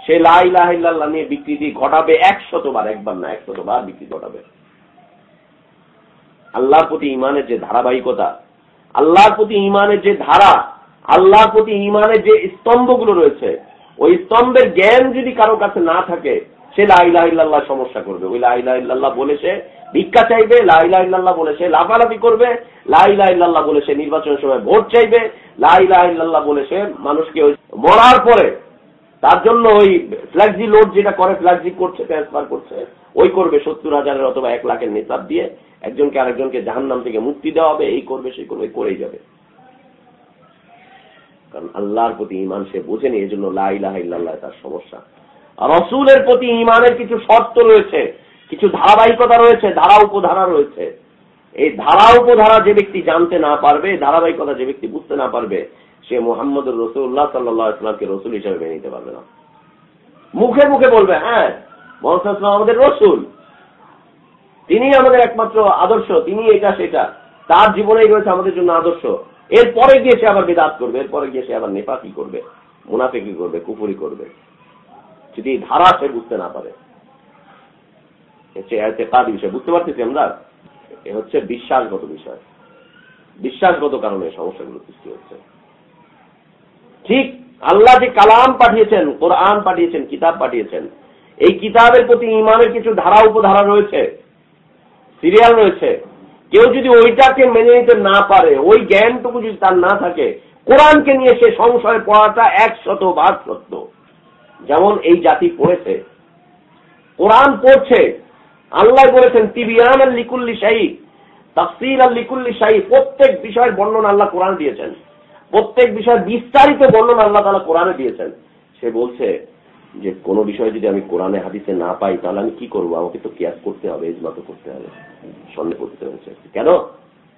সে লাইলাহ নিয়ে বিকৃতি ঘটাবে একশতবার, একবার না, একশতবার বিকৃতি ঘটাবে। আল্লাহর প্রতি ইমানের যে ধারাবাহিকতা, আল্লাহর প্রতি ইমানের যে ধারা, আল্লাহর প্রতি ইমানের যে স্তম্ভগুলো রয়েছে ওই স্তম্ভের জ্ঞান যদি কারও কাছে না থাকে, সে লাইলাহ সমস্যা করবে। ওই লাইলাহ বলে সে ভিক্ষা চাইবে লাইলাহ বলে সে লাফালাফি করবে লাইলাহ বলে সে নির্বাচনের সময় ভোট চাইবে লাইলাহ বলে সে মানুষকে ওই মরার পরে তার জন্য ওই ফ্ল্যাক্সি লোড যেটা করে ফ্ল্যাক্সি করছে, ট্রান্সফার করছে, ওই করবে সত্তর হাজারের অথবা এক লাখের নিসাব দিয়ে একজনকে আরেকজনকে জাহান নাম থেকে মুক্তি দেওয়া হবে, এই করবে, সেই করবে করেই যাবে। কারণ আল্লাহর প্রতি ইমান সে বোঝেনি এই জন্য লাইলাহ তার সমস্যা। রসুলের প্রতি ইমানের কিছু শর্ত রয়েছে, কিছু ধারাবাহিকতা রয়েছে, ধারা উপধারা রয়েছে। এই ধারা উপধারা যে ব্যক্তি জানতে না পারবে, ধারাবাহিকতা যে ব্যক্তি বুঝতে না পারবে, সে মোহাম্মদ রসুল্লাহ সাল্লাহ ইসলামকে রসুল হিসেবে মেনে নিতে পারবে না। মুখে মুখে বলবে হ্যাঁ মোহাম্মদ আমাদের রসুল। তিনি আমাদের একমাত্র আদর্শ তিনি এটা সেটা। তার জীবনেই রয়েছে আমাদের জন্য আদর্শ। এরপরে গিয়ে সে আবার বেদাত করবে, এরপরে গিয়ে সে আবার নেপাকি করবে, মুনাফেকি করবে কুপুরি করবে। যদি ধারা সে বুঝতে না পারে। বিষয়, বুঝতে পারতেছি আমরা? এ হচ্ছে বিশ্বাসগত বিষয়। বিশ্বাসগত কারণে সমস্যাগুলো সৃষ্টি হচ্ছে। ঠিক আল্লাহ যে কালাম পাঠিয়েছেন, কোরআন পাঠিয়েছেন, কিতাব পাঠিয়েছেন, এই কিতাবের প্রতি ইমানের কিছু ধারা, উপধারা রয়েছে। সিরিয়াল রয়েছে। কেউ যদি ওইটাকে মেনে নিতে না পারে, ওই জ্ঞানটুকু যদি তার না থাকে, কোরআনকে নিয়ে সে সংশয় পড়াটা একশত বার সত্য। যেমন এই জাতি পড়েছে। কোরআন পড়ছে। আল্লাহ বলেছেন, তিবিয়ান আল লিকুল্লি শাহী, তাফসির আল লিকুল্লি শাহী, প্রত্যেক বিষয়ের বর্ণনা আল্লাহ কোরআন দিয়েছেন। প্রত্যেক বিষয়ের বিস্তারিত বর্ণনা আল্লাহ তালা কোরআনে দিয়েছেন। সে বলছে যে কোন বিষয় যদি আমি কোরআনে, হাদিসে না পাই, তাহলে আমি কি করব? আমাকে তো কেয়াস করতে হবে ইজমা তো করতে হবে, সন্দেহ করতে হয়েছে। কেন?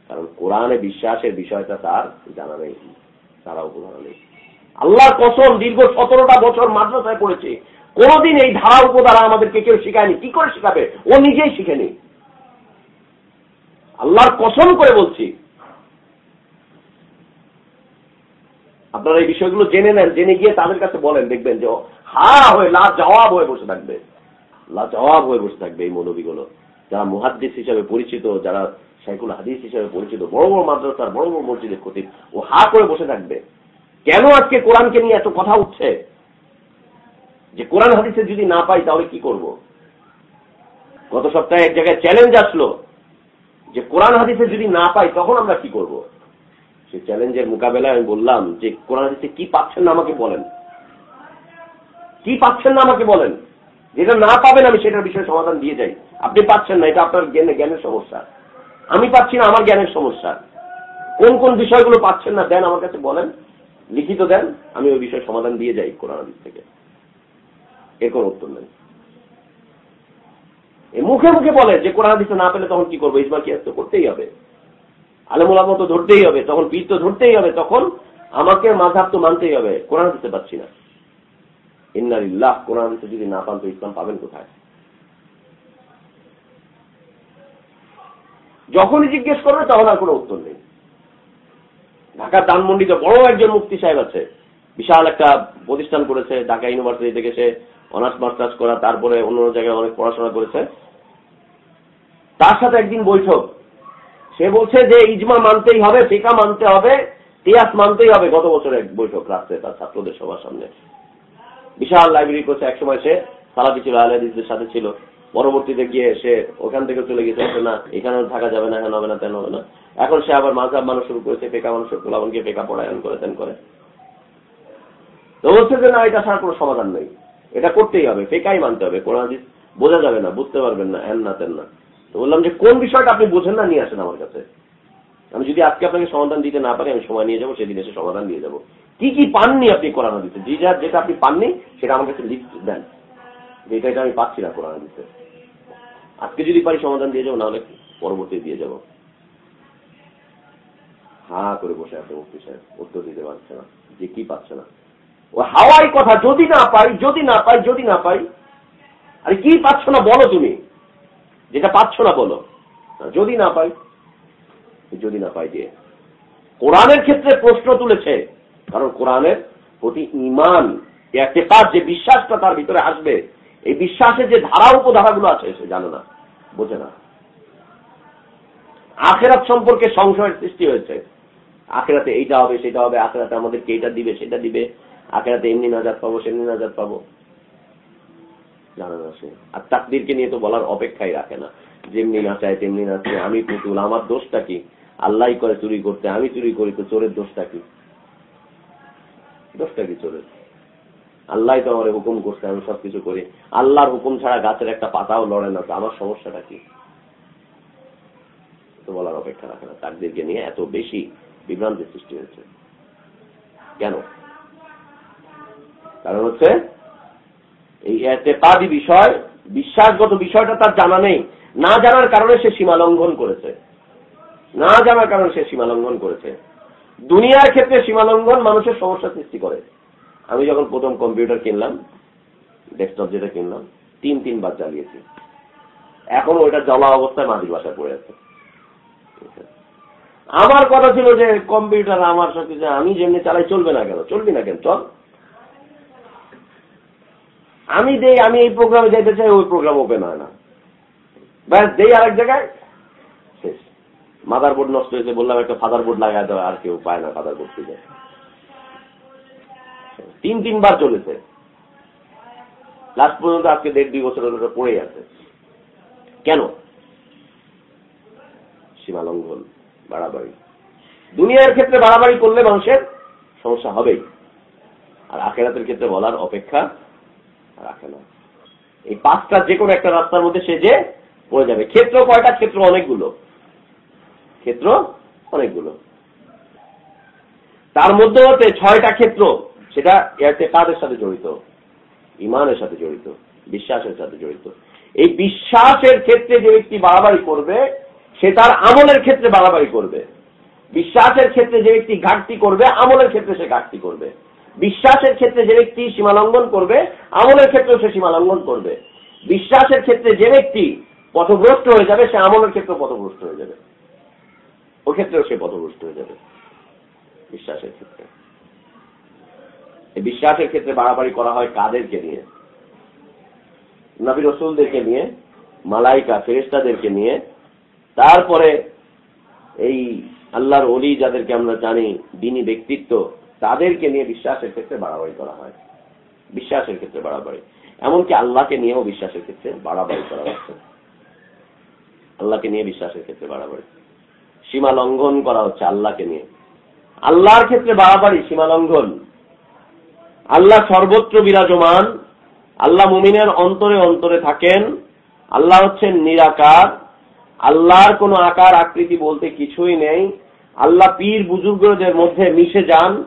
কারণ কোরআনে বিশ্বাসের বিষয়টা তার জানা নেই তারাও বোঝানো নেই। আল্লাহর কসম দীর্ঘ সতেরোটা বছর মাদ্রাসায় পড়েছে। কোনদিন এই ধারা উপধারা আমাদেরকে কেউ শিখায়নি। কি করে শিখাবে? ও নিজেই শিখেনি। আল্লাহর কসম করে বলছি। আপনারা এই বিষয়গুলো জেনে নেন, জেনে গিয়ে তাদের কাছে বলেন, দেখবেন যে হা হয়ে লা জবাব হয়ে বসে থাকবে। লা জবাব হয়ে বসে থাকবে এই মৌলবীগুলো। যারা মুহাদ্দিস হিসাবে পরিচিত, যারা সাইকুল হাদিস হিসাবে পরিচিত, বড় বড় মাদ্রাসার, বড় বড় মসজিদের খতিব, ও হা করে বসে থাকবে। কেন আজকে কোরআনকে নিয়ে এত কথা উঠছে? যে কোরআন হাদিসে যদি না পাই, তাহলে কি করব? গত সপ্তাহে এক জায়গায় চ্যালেঞ্জ আসলো, যে কোরআন হাদিসে যদি না পাই, তখন আমরা কি করব? সে চ্যালেঞ্জের মোকাবেলায় আমি বললাম যে কোরআন হাদিসে কি পাচ্ছেন না আমাকে বলেন। কি পাচ্ছেন না আমাকে বলেন? যেটা না পাবেন, আমি সেটার বিষয়ে সমাধান দিয়ে যাই। আপনি পাচ্ছেন না, এটা আপনার জ্ঞানের সমস্যা। আমি পাচ্ছি না, আমার জ্ঞানের সমস্যা। কোন কোন বিষয়গুলো পাচ্ছেন না, দেন আমার কাছে বলেন। লিখিত দেন, আমি ওই বিষয়ে সমাধান দিয়ে যাই কোরআন হাদিস থেকে। এর কোন উত্তর নেই। মুখে মুখে বলে যে কোরআন হাদিসে না পেলে তখন কি করব? ইসমাল কিয়াস তো করতেই হবে? আলমুলাম তো ধরতেই হবে, তখন পীর তো ধরতেই হবে, তখন আমাকে মাঝাব তো মানতেই হবে। কোরআন দিতে পারছি না। ইন্নারিল্লাহ কোরআন দিতে যদি না পান তো ইসলাম পাবেন কোথায়? যখনই জিজ্ঞেস করবে তখন আর কোনো উত্তর নেই। ঢাকার দানমন্ডিতে বড় একজন মুক্তি সাহেব আছে। বিশাল একটা প্রতিষ্ঠান করেছে, ঢাকা ইউনিভার্সিটি থেকে সে অনার্স মাস্টার্স করা, তারপরে অন্য জায়গায় অনেক পড়াশোনা করেছে। তার সাথে একদিন বৈঠক। সে বলছে যে ইজমা মানতেই হবে, ফিকা মানতে হবে তিয়াস মানতেই হবে। গত বছরের বৈঠক রাখছে তার ছাত্রদের সবার সামনে। বিশাল লাইব্রেরি করছে। একসময় সে সালাদি ছিল আলহাদিসদের সাথে ছিল। পরবর্তীতে গিয়ে সে ওখান থেকে চলে গেছে না, এখানেও থাকা যাবে না, এখানে হবে না তেন হবে না। এখন সে আবার মাঝাব মানুষ শুরু করেছে, ফেকা মানুষ লাবনকে ফেকা পড়ায়ন করে দেন করে। তো বলছে যে, না, এটা ছাড়া কোনো সমাধান নেই। এটা করতেই হবে, ফেকাই মানতে হবে। কোরআন, হাদিস বোঝা যাবে না, বুঝতে পারবেন না, এন না তেন না। তো বললাম যে, কোন বিষয়টা আপনি বোঝেন না, নিয়ে আসেন আমার কাছে। আমি যদি আজকে আপনাকে সমাধান দিতে না পারি, আমি সময় নিয়ে যাব, সেদিন এসে সমাধান দিয়ে যাব। কি কি পাননি আপনি কোরআন দিতে যে যা যেটা আপনি পাননি, সেটা আমার কাছে লিস্ট দেন। যে এটা এটা আমি পাচ্ছি না কোরআন দিতে আজকে যদি পারি সমাধান দিয়ে যাব, নাহলে পরবর্তী দিয়ে যাব। হা করে বসে আছে মুক্তি সাহেব, উত্তর দিতে পারছে না, যে কি পাচ্ছে না। ও হাওয়াই কথা, যদি না পাই, যদি না পাই, যদি না পাই, আরে কি পাচ্ছ না বলো তুমি? যেটা পাচ্ছ না বলো। যদি না পাই যদি না পাই দিয়ে। কোরআনের ক্ষেত্রে প্রশ্ন তুলেছে, কারণ কোরআনের প্রতি ইমান একটা যে বিশ্বাসটা তার ভিতরে আসবে, এই বিশ্বাসের যে ধারা, উপধারাগুলো আছে, সে জানে না, বোঝে না। আখেরাত সম্পর্কে সংশয়ের সৃষ্টি হয়েছে। আখেরাতে এইটা হবে, সেটা হবে, আখেরাতে আমাদেরকে এইটা দিবে, সেটা দিবে, আখেরাতে এমনি নাজাদ পাবো, সেমনি নাজাদ পাবো। জানে না সে। আর তাকদিরকে নিয়ে তো বলার অপেক্ষাই রাখে না। যেমনি না চায়, তেমনি না চায়। আমি পুতুল আমার দোষটা কি? আল্লাহ করে চুরি করতে, আমি চুরি করি, তো চোরের দোষটা কি? দোষটা কি চোরের? আল্লাহ তো আমার হুকুম করছে, আমি সবকিছু করি। আল্লাহর হুকুম ছাড়া গাছের একটা পাতাও লড়ে না, তো আমার সমস্যাটা কি? বলার অপেক্ষা রাখে না, তাকদেরকে নিয়ে এত বেশি বিভ্রান্তির সৃষ্টি হয়েছে। কেন? কারণ হচ্ছে, এই এতেকাদি বিষয়, বিশ্বাসগত বিষয়টা তার জানা নেই। না জানার কারণে সে সীমা লঙ্ঘন করেছে। না জানার কারণে সে সীমা লঙ্ঘন করেছে। দুনিয়ার ক্ষেত্রে সীমা লঙ্ঘন মানুষের সমস্যা সৃষ্টি করে। আমি যখন প্রথম কম্পিউটার কিনলাম, ডেস্কটপ যেটা কিনলাম, তিন তিনবার চালিয়েছি। এখন ওইটা জলা অবস্থায় মাটির বাসায় পড়ে আছে। আমার কথা ছিল যে, কম্পিউটার আমার সাথে যে আমি যেমনি চালাই, চলবে না কেন? চলবি না কেন? চল। আমি দেই, আমি এই প্রোগ্রামে যাইতে চাই, ওই প্রোগ্রাম ওপেন হয় না। ব্যাস, দেই আরেক জায়গায়, শেষ। মাদার বোর্ড নষ্ট হয়েছে বললাম, একটা ফাদার বোর্ড লাগাই দেওয়া আর কেউ পায় না ফাদার বোর্ড থেকে তিন তিনবার চলেছে। লাস্ট পর্যন্ত আজকে দেড় দুই বছর পড়েই আছে। কেন? সীমালঙ্ঘন বাড়াবাড়ি। দুনিয়ার ক্ষেত্রে বাড়াবাড়ি করলে মানুষের সমস্যা হবেই। আর আখেরাতের ক্ষেত্রে বলার অপেক্ষা রাখে না। এই পাঁচটা যে কোনো একটা রাস্তার মধ্যে সে যে পড়ে যাবে। ক্ষেত্র কয়টা? ক্ষেত্র অনেকগুলো। ক্ষেত্র অনেকগুলো। তার মধ্যে হতে ছয়টা ক্ষেত্র, সেটা এতে কাদের সাথে জড়িত? ইমানের সাথে জড়িত, বিশ্বাসের সাথে জড়িত। এই বিশ্বাসের ক্ষেত্রে যে ব্যক্তি বাড়াবাড়ি করবে, সে তার আমলের ক্ষেত্রে বাড়াবাড়ি করবে। বিশ্বাসের ক্ষেত্রে যে ব্যক্তি ঘাটতি করবে, আমলের ক্ষেত্রে সে ঘাটতি করবে। বিশ্বাসের ক্ষেত্রে যে ব্যক্তি সীমালঙ্ঘন করবে, আমলের ক্ষেত্রেও সে সীমালঙ্ঘন করবে। বিশ্বাসের ক্ষেত্রে যে ব্যক্তি পথভ্রষ্ট হয়ে যাবে, সে আমলের ক্ষেত্রে পথভ্রষ্ট হয়ে যাবে। ও ক্ষেত্রেও সে পথভ্রষ্ট হয়ে যাবে বিশ্বাসের ক্ষেত্রে। বিশ্বাসের ক্ষেত্রে বাড়াবাড়ি করা হয় কাদেরকে নিয়ে? নবী রসুলদেরকে নিয়ে? মালাইকা ফেরেস্তাদেরকে নিয়ে? তারপরে এই আল্লাহর অলি যাদেরকে আমরা জানি, দিনী ব্যক্তিত্ব, তাদেরকে নিয়ে বিশ্বাসের ক্ষেত্রে বাড়াবাড়ি করা হয়। বিশ্বাসের ক্ষেত্রে বাড়াবাড়ি। এমনকি আল্লাহকে নিয়েও বিশ্বাসের ক্ষেত্রে বাড়াবাড়ি করা হচ্ছে। আল্লাহকে নিয়ে বিশ্বাসের ক্ষেত্রে বাড়াবাড়ি। সীমা লঙ্ঘন করা হচ্ছে আল্লাহকে নিয়ে। আল্লাহর ক্ষেত্রে বাড়াবাড়ি, সীমা লঙ্ঘন। আল্লাহ সর্বত্র বিরাজমান, আল্লাহ মুমিনের অন্তরে অন্তরে থাকেন, আল্লাহ হচ্ছেন নিরাকার, আল্লাহর কোনো আকার, আকৃতি বলতে কিছুই নেই। আল্লাহ পীর বুজুর্গদের মধ্যে মিশে যান,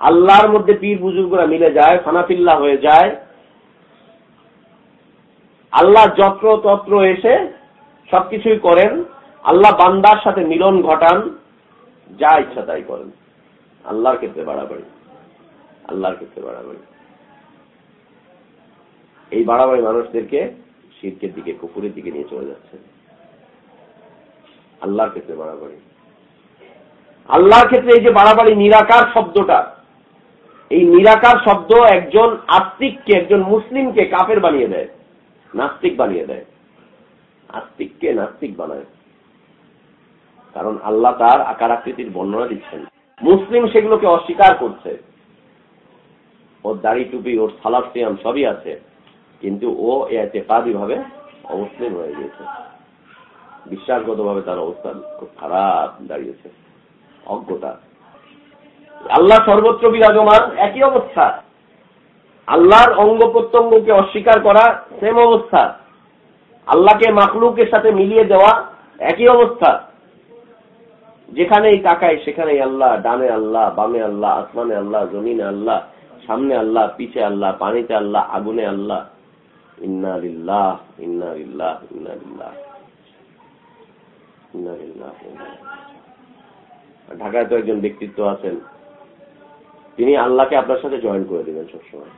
আল্লাহর মধ্যে পীর বুজুর্গরা মিলে যায়, ফানাফিল্লা হয়ে যায়। আল্লাহ যত্র তত্র এসে সবকিছুই করেন আল্লাহ বান্দার সাথে মিলন ঘটান, যা ইচ্ছা তাই করেন। আল্লাহর ক্ষেত্রে বাড়াবাড়ি। আল্লাহর ক্ষেত্রে বাড়াবাড়ি। এই বাড়াবাড়ি মানুষদেরকে শীতের দিকে কুকুরের দিকে নিয়ে চলে যাচ্ছে। আল্লাহর ক্ষেত্রে বাড়াবাড়ি। আল্লাহর ক্ষেত্রে এই যে বাড়াবাড়ি, নিরাকার শব্দটা, এই নিরাকার শব্দ একজন আস্তিককে, একজন মুসলিমকে কাপের বানিয়ে দেয়, নাস্তিক বানিয়ে দেয়। আস্তিককে নাস্তিক বানায়। কারণ আল্লাহ তার আকার আকৃতির বর্ণনা দিচ্ছেন। মুসলিম সেগুলোকে অস্বীকার করছে। ওর দাড়ি টুপি, ওর সালাফিয়াম সবই আছে, কিন্তু ও এতেকাদি ভাবে অমুসলিম হয়ে গিয়েছে। বিশ্বাসগতভাবে তার অবস্থান খুব খারাপ দাঁড়িয়েছে। অজ্ঞতা। আল্লাহ সর্বত্র বিরাজমান, একই অবস্থা। আল্লাহর অঙ্গ প্রত্যঙ্গকে অস্বীকার করা সেম অবস্থা। আল্লাহকে মাকলুকের সাথে মিলিয়ে দেওয়া, একই অবস্থা। যেখানেই তাকায় সেখানেই আল্লাহ, ডানে আল্লাহ, বামে আল্লাহ, আসমানে আল্লাহ, জমিনে আল্লাহ, সামনে আল্লাহ, পিছে আল্লাহ, পানিতে আল্লাহ, আগুনে আল্লাহ। ইন্নারিল্লাহ ইন্নারিল্লাহ ইন্নারিল্লাহ ঢাকায় তো একজন ব্যক্তিত্ব আছেন। তিনি আল্লাহকে আপনার সাথে জয়েন করে দেবেন সবসময়।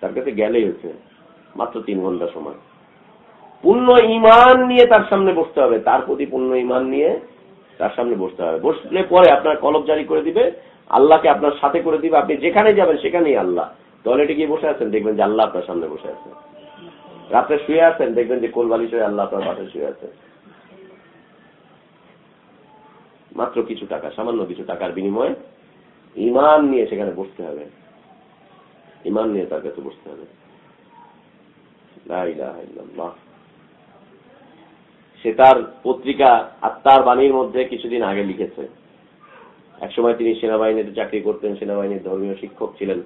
তার কাছে গেলেই হচ্ছে, মাত্র তিন ঘণ্টা সময়। পূর্ণ ইমান নিয়ে তার সামনে বসতে হবে। তার প্রতি পূর্ণ ইমান নিয়ে তার সামনে বসতে হবে। বসলে পরে আপনার কলব জারি করে দিবে, আল্লাহকে আপনার সাথে করে দিবে, আপনি যেখানে যাবেন সেখানেই আল্লাহ। টয়লেটে গিয়ে বসে আছেন, দেখবেন যে আল্লাহ আপনার সামনে বসে আছেন। রাত্রে শুয়ে আছেন, দেখবেন যে কোলবালি শুয়ে আল্লাহ আপনার পাশে শুয়ে আছে মাত্র কিছু টাকা, সামান্য কিছু টাকার বিনিময়ে ইমান নিয়ে সেখানে বসতে হবে। ইমান নিয়ে তার কাছে বসতে হবে। সে তার পত্রিকা আত্মার বাণীর মধ্যে কিছুদিন আগে লিখেছে। একসময় তিনি সেনাবাহিনীতে চাকরি করতেন, সেনাবাহিনীর ধর্মীয় শিক্ষক ছিলেন।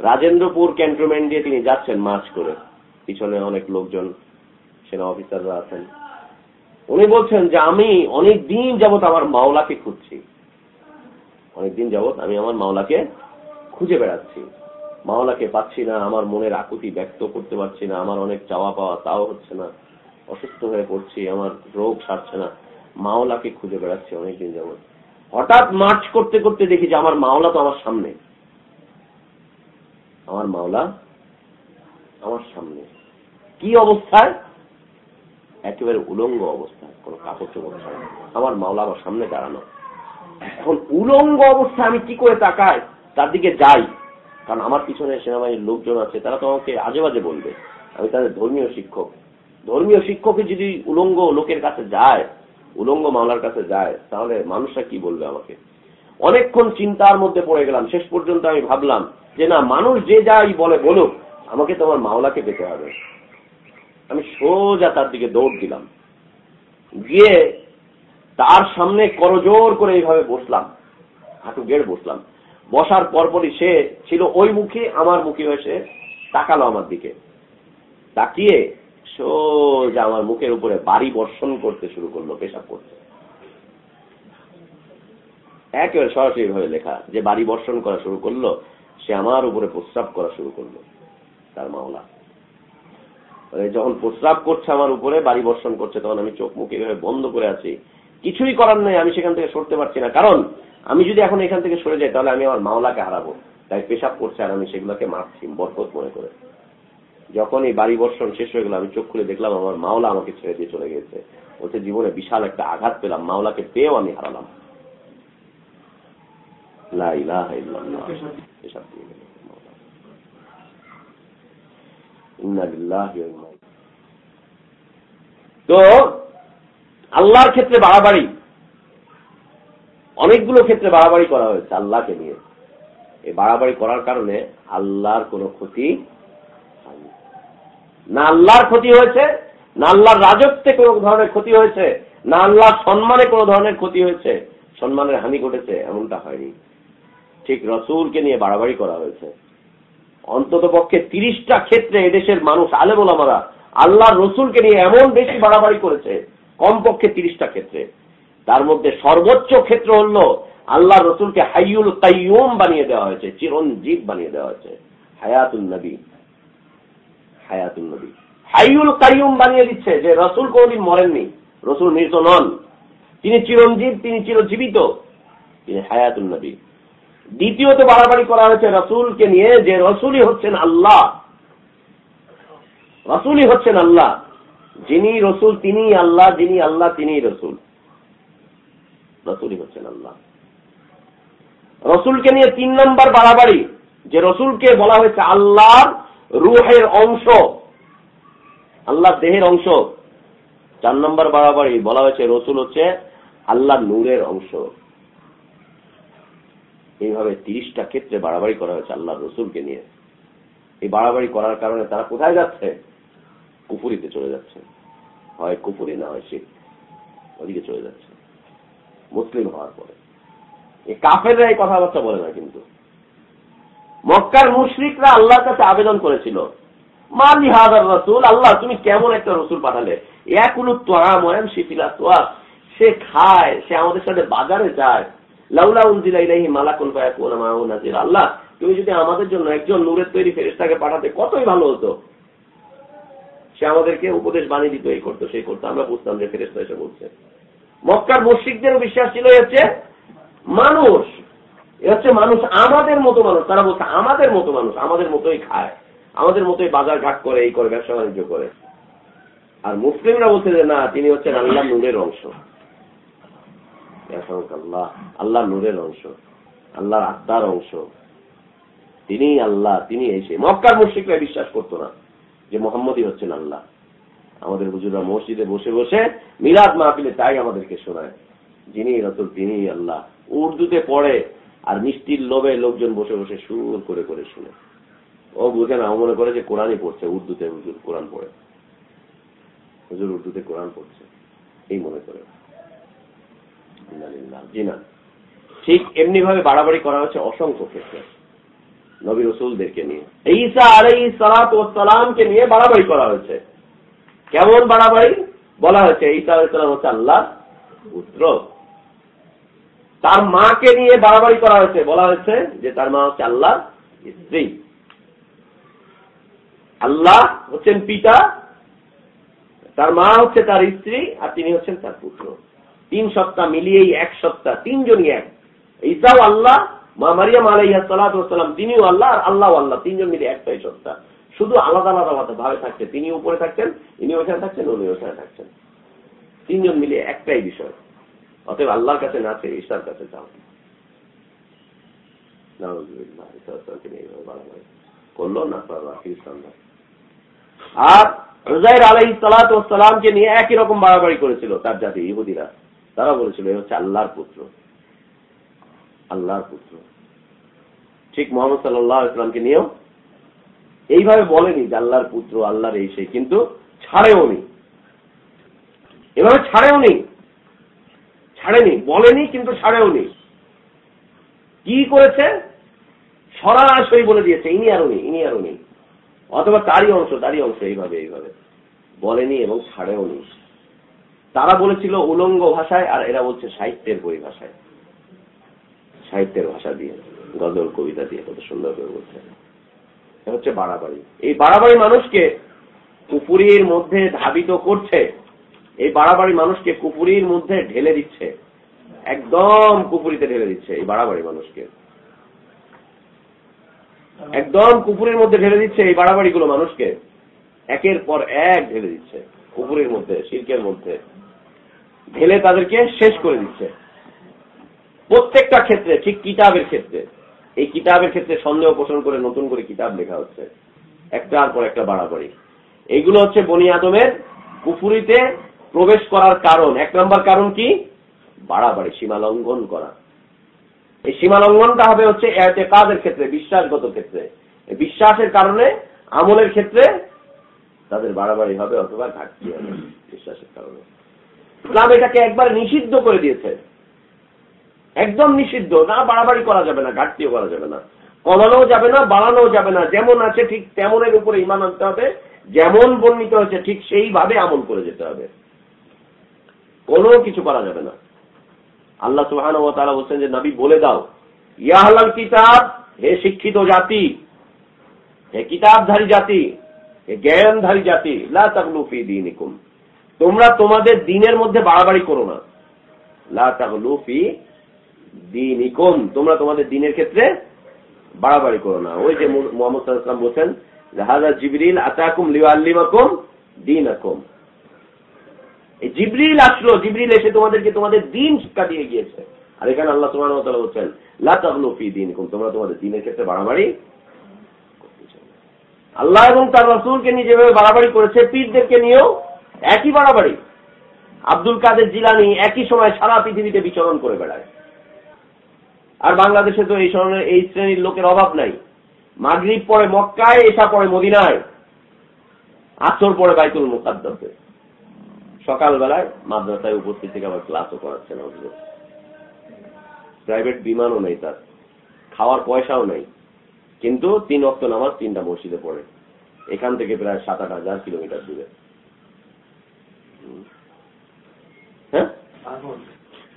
রাজেন্দ্রপুর ক্যান্টনমেন্ট দিয়ে তিনি যাচ্ছেন মার্চ করে। পিছনে অনেক লোকজন, সেনা অফিসাররা আছেন। উনি বলছেন যে, আমি অনেক দিন যাবৎ আমার মাওলাকে খুঁজছি। অনেকদিন যাবৎ আমি আমার মাওলাকে খুঁজে বেড়াচ্ছি। মাওলাকে পাচ্ছি না, আমার মনের আকুতি ব্যক্ত করতে পারছি না, আমার অনেক চাওয়া পাওয়া তাও হচ্ছে না। অসুস্থ হয়ে পড়ছি, আমার রোগ সারছে না। মাওলাকে খুঁজে বেড়াচ্ছি অনেকদিন যাবৎ। হঠাৎ মার্চ করতে করতে দেখি যে আমার মাওলা তো আমার সামনে। আমার মাওলা আমার সামনে। কি অবস্থায়? একেবারে উলঙ্গ অবস্থায় কোন কাপড় চোপড় ছাড়া। আমার মাওলা আমার সামনে দাঁড়ানো। এখন উলঙ্গ অবস্থায় আমি কি করে তাকাই? তার দিকে যাই। কারণ আমার পিছনে সেনাবাহিনীর লোকজন আছে, তারা তো আমাকে আজে বাজে বলবে। আমি তাদের ধর্মীয় শিক্ষক। ধর্মীয় শিক্ষকে যদি উলঙ্গ লোকের কাছে যায়, উলঙ্গ মামলার কাছে যায়, তাহলে মানুষরা কি বলবে আমাকে? অনেকক্ষণ চিন্তার মধ্যে পড়ে গেলাম, শেষ পর্যন্ত আমি ভাবলাম যে না, মানুষ যে যাই বলে বলুক, আমাকে তোমার মাওলাকে পেতে হবে। আমি সোজা তার দিকে দৌড় দিলাম। গিয়ে তার সামনে করজোর করে এইভাবে বসলাম, হাঁটু গেড়ে বসলাম। বসার পরপরই সে ছিল ওই মুখে, আমার মুখে হয়ে সে তাকালো আমার দিকে। তাকিয়ে সোজা আমার মুখের উপরে বাড়ি বর্ষণ করতে শুরু করল, পেশাব করতে। একেবারে সরাসরি ভাবে লেখা, যে বাড়ি বর্ষণ করা শুরু করল, সে আমার উপরে প্রস্রাব করা শুরু করল, তার মাওলা। যখন প্রস্রাব করছে আমার উপরে, বাড়ি বর্ষণ করছে, তখন আমি চোখ মুখ এভাবে বন্ধ করে আছি। কিছুই করার নেই, আমি সেখান থেকে সরতে পারছি না। কারণ, আমি যদি এখন এখান থেকে সরে যাই, তাহলে আমি আমার মাওলাকে হারাবো। তাই পেশাব করছে আর আমি সেগুলোকে মারছি, বরকত মনে করে। যখন এই বাড়ি বর্ষণ শেষ হয়ে গেল, আমি চোখ খুলে দেখলাম আমার মাওলা আমাকে ছেড়ে দিয়ে চলে গেছে বলছে, জীবনে বিশাল একটা আঘাত পেলাম, মাওলাকে পেয়েও আমি হারালাম। তো, আল্লাহর ক্ষেত্রে বাড়াবাড়ি। অনেকগুলো ক্ষেত্রে বাড়াবাড়ি করা হয়েছে আল্লাহকে নিয়ে। এই বাড়াবাড়ি করার কারণে আল্লাহর কোনো ক্ষতি না আল্লাহর ক্ষতি হয়েছে, না আল্লাহর রাজত্বে কোনো ধরনের ক্ষতি হয়েছে, না আল্লাহর সম্মানে কোনো ধরনের ক্ষতি হয়েছে, সম্মানের হানি ঘটেছে, এমনটা হয়নি। ঠিক রসুলকে নিয়ে বাড়াবাড়ি করা হয়েছে। অন্তত পক্ষে তিরিশটা ক্ষেত্রে এদেশের মানুষ আলে বলামারা আল্লাহর রসুলকে নিয়ে এমন বেশি বাড়াবাড়ি করেছে, কমপক্ষে তিরিশটা ক্ষেত্রে। তার মধ্যে সর্বোচ্চ ক্ষেত্র হল আল্লাহ রসুলকে হাইউল কাইয়ুম বানিয়ে দেওয়া হয়েছে, চিরঞ্জীব বানিয়ে দেওয়া হয়েছে হায়াতুল নবী। হায়াতুল নবী। হাইউল কাইয়ুম বানিয়ে দিচ্ছে যে রসুল কোনদিন মরেননি, রসুল মৃত নন। তিনি চিরঞ্জীব, তিনি চিরজীবিত, তিনি হায়াতুল নবী। দ্বিতীয়ত বাড়াবাড়ি করা হয়েছে রসুলকে নিয়ে যে রসুলই হচ্ছেন আল্লাহ। রসুলই হচ্ছেন আল্লাহ। যিনি রসুল তিনি আল্লাহ, যিনি আল্লাহ তিনি রসুল। রসুলই হচ্ছেন আল্লাহ। রসুলকে নিয়ে তিন নম্বর বাড়াবাড়ি যে রসুলকে বলা হয়েছে আল্লাহর রুহের অংশ। আল্লাহ দেহের অংশ। চার নম্বর বাড়াবাড়ি বলা হয়েছে, রসুল হচ্ছে আল্লাহ নূরের অংশ। এইভাবে তিরিশটা ক্ষেত্রে বাড়াবাড়ি করা হয়েছে আল্লাহ রসুলকে নিয়ে। এই বাড়াবাড়ি করার কারণে তারা কোথায় যাচ্ছে? কুপুরিতে চলে যাচ্ছে। হয় কুপুরি না হয় শিখ ওদিকে চলে যাচ্ছে। মুসলিম হওয়ার পরে। এই কাফেররা এই কথাবার্তা বলে না কিন্তু। মক্কার মুশরিকরা আল্লাহর কাছে আবেদন করেছিল। মালি হাজার রসুল, আল্লাহ তুমি কেমন একটা রসুল পাঠালে? একুলু তোয়াম শিফিলা তোয়া সে খায়, সে আমাদের সাথে বাজারে যায়। নাজির। আল্লাহ, তুমি যদি আমাদের জন্য একজন নূরের তৈরি ফেরেশতাকে পাঠাতে কতই ভালো হতো? সে আমাদেরকে উপদেশ বানিয়ে দিত, এই করতো, সেই করতো। আমরা বুঝতাম যে ফেরেশতা এসে বলছে। মক্কার মসজিদদেরও বিশ্বাস ছিল হচ্ছে মানুষ। এ হচ্ছে মানুষ আমাদের মতো মানুষ, তারা বলছে আমাদের মতো মানুষ, আমাদের মতোই খায়, আমাদের মতোই বাজার ঘাট করে, এই করে, ব্যবসা বাণিজ্য করে। আর মুসলিমরা বলছে যে, না, তিনি হচ্ছেন আল্লাহ নূরের অংশ। আল্লাহ আল্লাহ নূরের অংশ, আল্লাহর আত্মার অংশ। তিনি আল্লাহ তিনি এসে। মক্কার মুশ্রিকরা বিশ্বাস করতো না যে মোহাম্মদই হচ্ছেন আল্লাহ। আমাদের হুজুরা মসজিদে বসে বসে মিলাদ মাহফিলে তাই আমাদেরকে শোনায়। যিনি রতুল তিনি আল্লাহ। উর্দুতে পড়ে আর মিষ্টির লোভে লোকজন বসে বসে সুর করে করে শুনে। ও বুঝে না ও মনে করে যে কোরআনই পড়ছে, উর্দুতে হুজুর কোরআন পড়ে। হুজুর উর্দুতে কোরআন পড়ছে, এই মনে করে। জি না ঠিক এমনি ভাবে বাড়াবাড়ি করা হচ্ছে অসংখ্য ক্ষেত্রে। নবী রসুলদেরকে নিয়ে। ঈসা আলাই সালাতামকে নিয়ে বাড়াবাড়ি করা হয়েছে। কেমন বাড়াবাড়ি? বলা হয়েছে, ঈসা আলাইসালাম হচ্ছে আল্লাহ পুত্র। তার মাকে নিয়ে বাড়াবাড়ি করা হয়েছে। বলা হয়েছে যে তার মা হচ্ছে আল্লাহ স্ত্রী। আল্লাহ হচ্ছেন পিতা, তার মা হচ্ছে তার স্ত্রী আর তিনি হচ্ছেন তার পুত্র। তিন সপ্তাহ মিলিয়েই এক সপ্তাহ তিনজনই এক। ঈসাও আল্লাহ, মা মারিয়াম আলাইহা সালাতাম তিনিও আল্লাহ আর আল্লাহ আল্লাহ, তিনজন মিলে একটাই সত্তা। শুধু আলাদা আলাদা ভাবে থাকছে তিনি উপরে থাকছেন ইনি ওখানে থাকছেন উনি ওখানে থাকছেন। তিনজন মিলে একটাই বিষয়। অতএব আল্লাহর কাছে না চেয়ে ঈশার কাছে যাও। তার বলেছিল আল্লাহর পুত্র। আল্লাহর পুত্র। ঠিক মোহাম্মদ সাল্লাহ ইসলামকে নিয়েও এইভাবে বলেনি যে আল্লাহর পুত্র, আল্লাহর এই সেই, কিন্তু ছাড়েও নি। এভাবে ছাড়েও নি। ছাড়েনি, বলেনি কিন্তু ছাড়েও নি কি করেছে? সরাসরি বলে দিয়েছে, ইনি আরও নেই ইনি আরও নেই অথবা তারই অংশ তারই অংশ এইভাবে এইভাবে। বলেনি এবং ছাড়েও নি তারা বলেছিল উলঙ্গ ভাষায় আর এরা বলছে সাহিত্যের পরিভাষায় সাহিত্যের ভাষা দিয়ে, গজল, কবিতা দিয়ে কত সুন্দর করে বলছে। এটা হচ্ছে বাড়াবাড়ি। এই বাড়াবাড়ি মানুষকে কুপুরির মধ্যে ধাবিত করছে এই বাড়াবাড়ি মানুষকে কুপুরির মধ্যে ঢেলে দিচ্ছে। একদম কুপুরিতে ঢেলে দিচ্ছে এই বাড়াবাড়ি মানুষকে। একদম কুপুরের মধ্যে ঢেলে দিচ্ছে এই বাড়াবাড়িগুলো মানুষকে। একের পর এক ঢেলে দিচ্ছে কুপুরের মধ্যে শিল্পের মধ্যে। ঢেলে তাদেরকে শেষ করে দিচ্ছে। প্রত্যেকটা ক্ষেত্রে, ঠিক কিতাবের ক্ষেত্রে। এই কিতাবের ক্ষেত্রে সন্দেহ পোষণ করে নতুন করে কিতাব লেখা হচ্ছে। একটার পর একটা বাড়াবাড়ি। এইগুলো হচ্ছে বনি আদমের কুফুরিতে প্রবেশ করার কারণ, এক নম্বর কারণ কি? বাড়াবাড়ি, সীমা লঙ্ঘন করা। এই সীমা লঙ্ঘনটা হবে হচ্ছে কাজের ক্ষেত্রে, বিশ্বাসগত ক্ষেত্রে। বিশ্বাসের কারণে, আমলের ক্ষেত্রে তাদের বাড়াবাড়ি হবে অথবা ঘাটতি হবে বিশ্বাসের কারণে। ইসলাম এটাকে একবার নিষিদ্ধ করে দিয়েছে। একদম নিষিদ্ধ। না, বাড়াবাড়ি করা যাবে না, ঘাটতিও করা যাবে না। কমানোও যাবে না, বাড়ানোও যাবে না। যেমন আছে ঠিক তেমনের উপরে ইমান আনতে হবে, যেমন বর্ণিত হয়েছে ঠিক সেইভাবে আমল করে যেতে হবে। কোনো কিছু করা যাবে না। আল্লাহ সুহান ও তারা বলছেন যে, নবী, বলে দাও ইয়াহলাল কিতাব, হে শিক্ষিত জাতি, হে কিতাবধারী জাতি, হে জ্ঞানধারী জাতি লাফি দিন তোমরা তোমাদের দিনের মধ্যে বাড়াবাড়ি করো না। লাফি দিন তোমরা তোমাদের দিনের ক্ষেত্রে বাড়াবাড়ি করো না। ওই যে মোহাম্মদ বলছেন হাজা জিবরিল আতাকুম লিওয়াল্লিমাকুম দিন জিবরিল আসলো, জিবরিল এসে তোমাদেরকে তোমাদের দিন শিক্ষা দিয়ে গিয়েছে। আর এখানে আল্লাহ তোমার মতো বলছেন লাফি দিন তোমরা তোমাদের দিনের ক্ষেত্রে বাড়াবাড়ি আল্লাহ এবং তার রসুলকে নিয়ে যেভাবে বাড়াবাড়ি করেছে, পীরদেরকে নিয়েও একই বাড়াবাড়ি। আব্দুল কাদের জিলানি একই সময় সারা পৃথিবীতে বিচরণ করে বেড়ায়। আর বাংলাদেশে তো এই ধরনের এই শ্রেণির লোকের অভাব নাই। মাগরীব পরে মক্কায় এসা পরে মদিনায়। আচর পরে বাইতুল মুকাদ্দাসে। সকালবেলায় মাদ্রাসায় উপস্থিত থেকে আবার ক্লাসও করাচ্ছেন প্রাইভেট বিমানও নেই তার। খাওয়ার পয়সাও নেই। কিন্তু তিন অক্ট নামাজ তিনটা মসজিদে পড়ে। এখান থেকে প্রায় সাত আট হাজার কিলোমিটার দূরে। হ্যাঁ?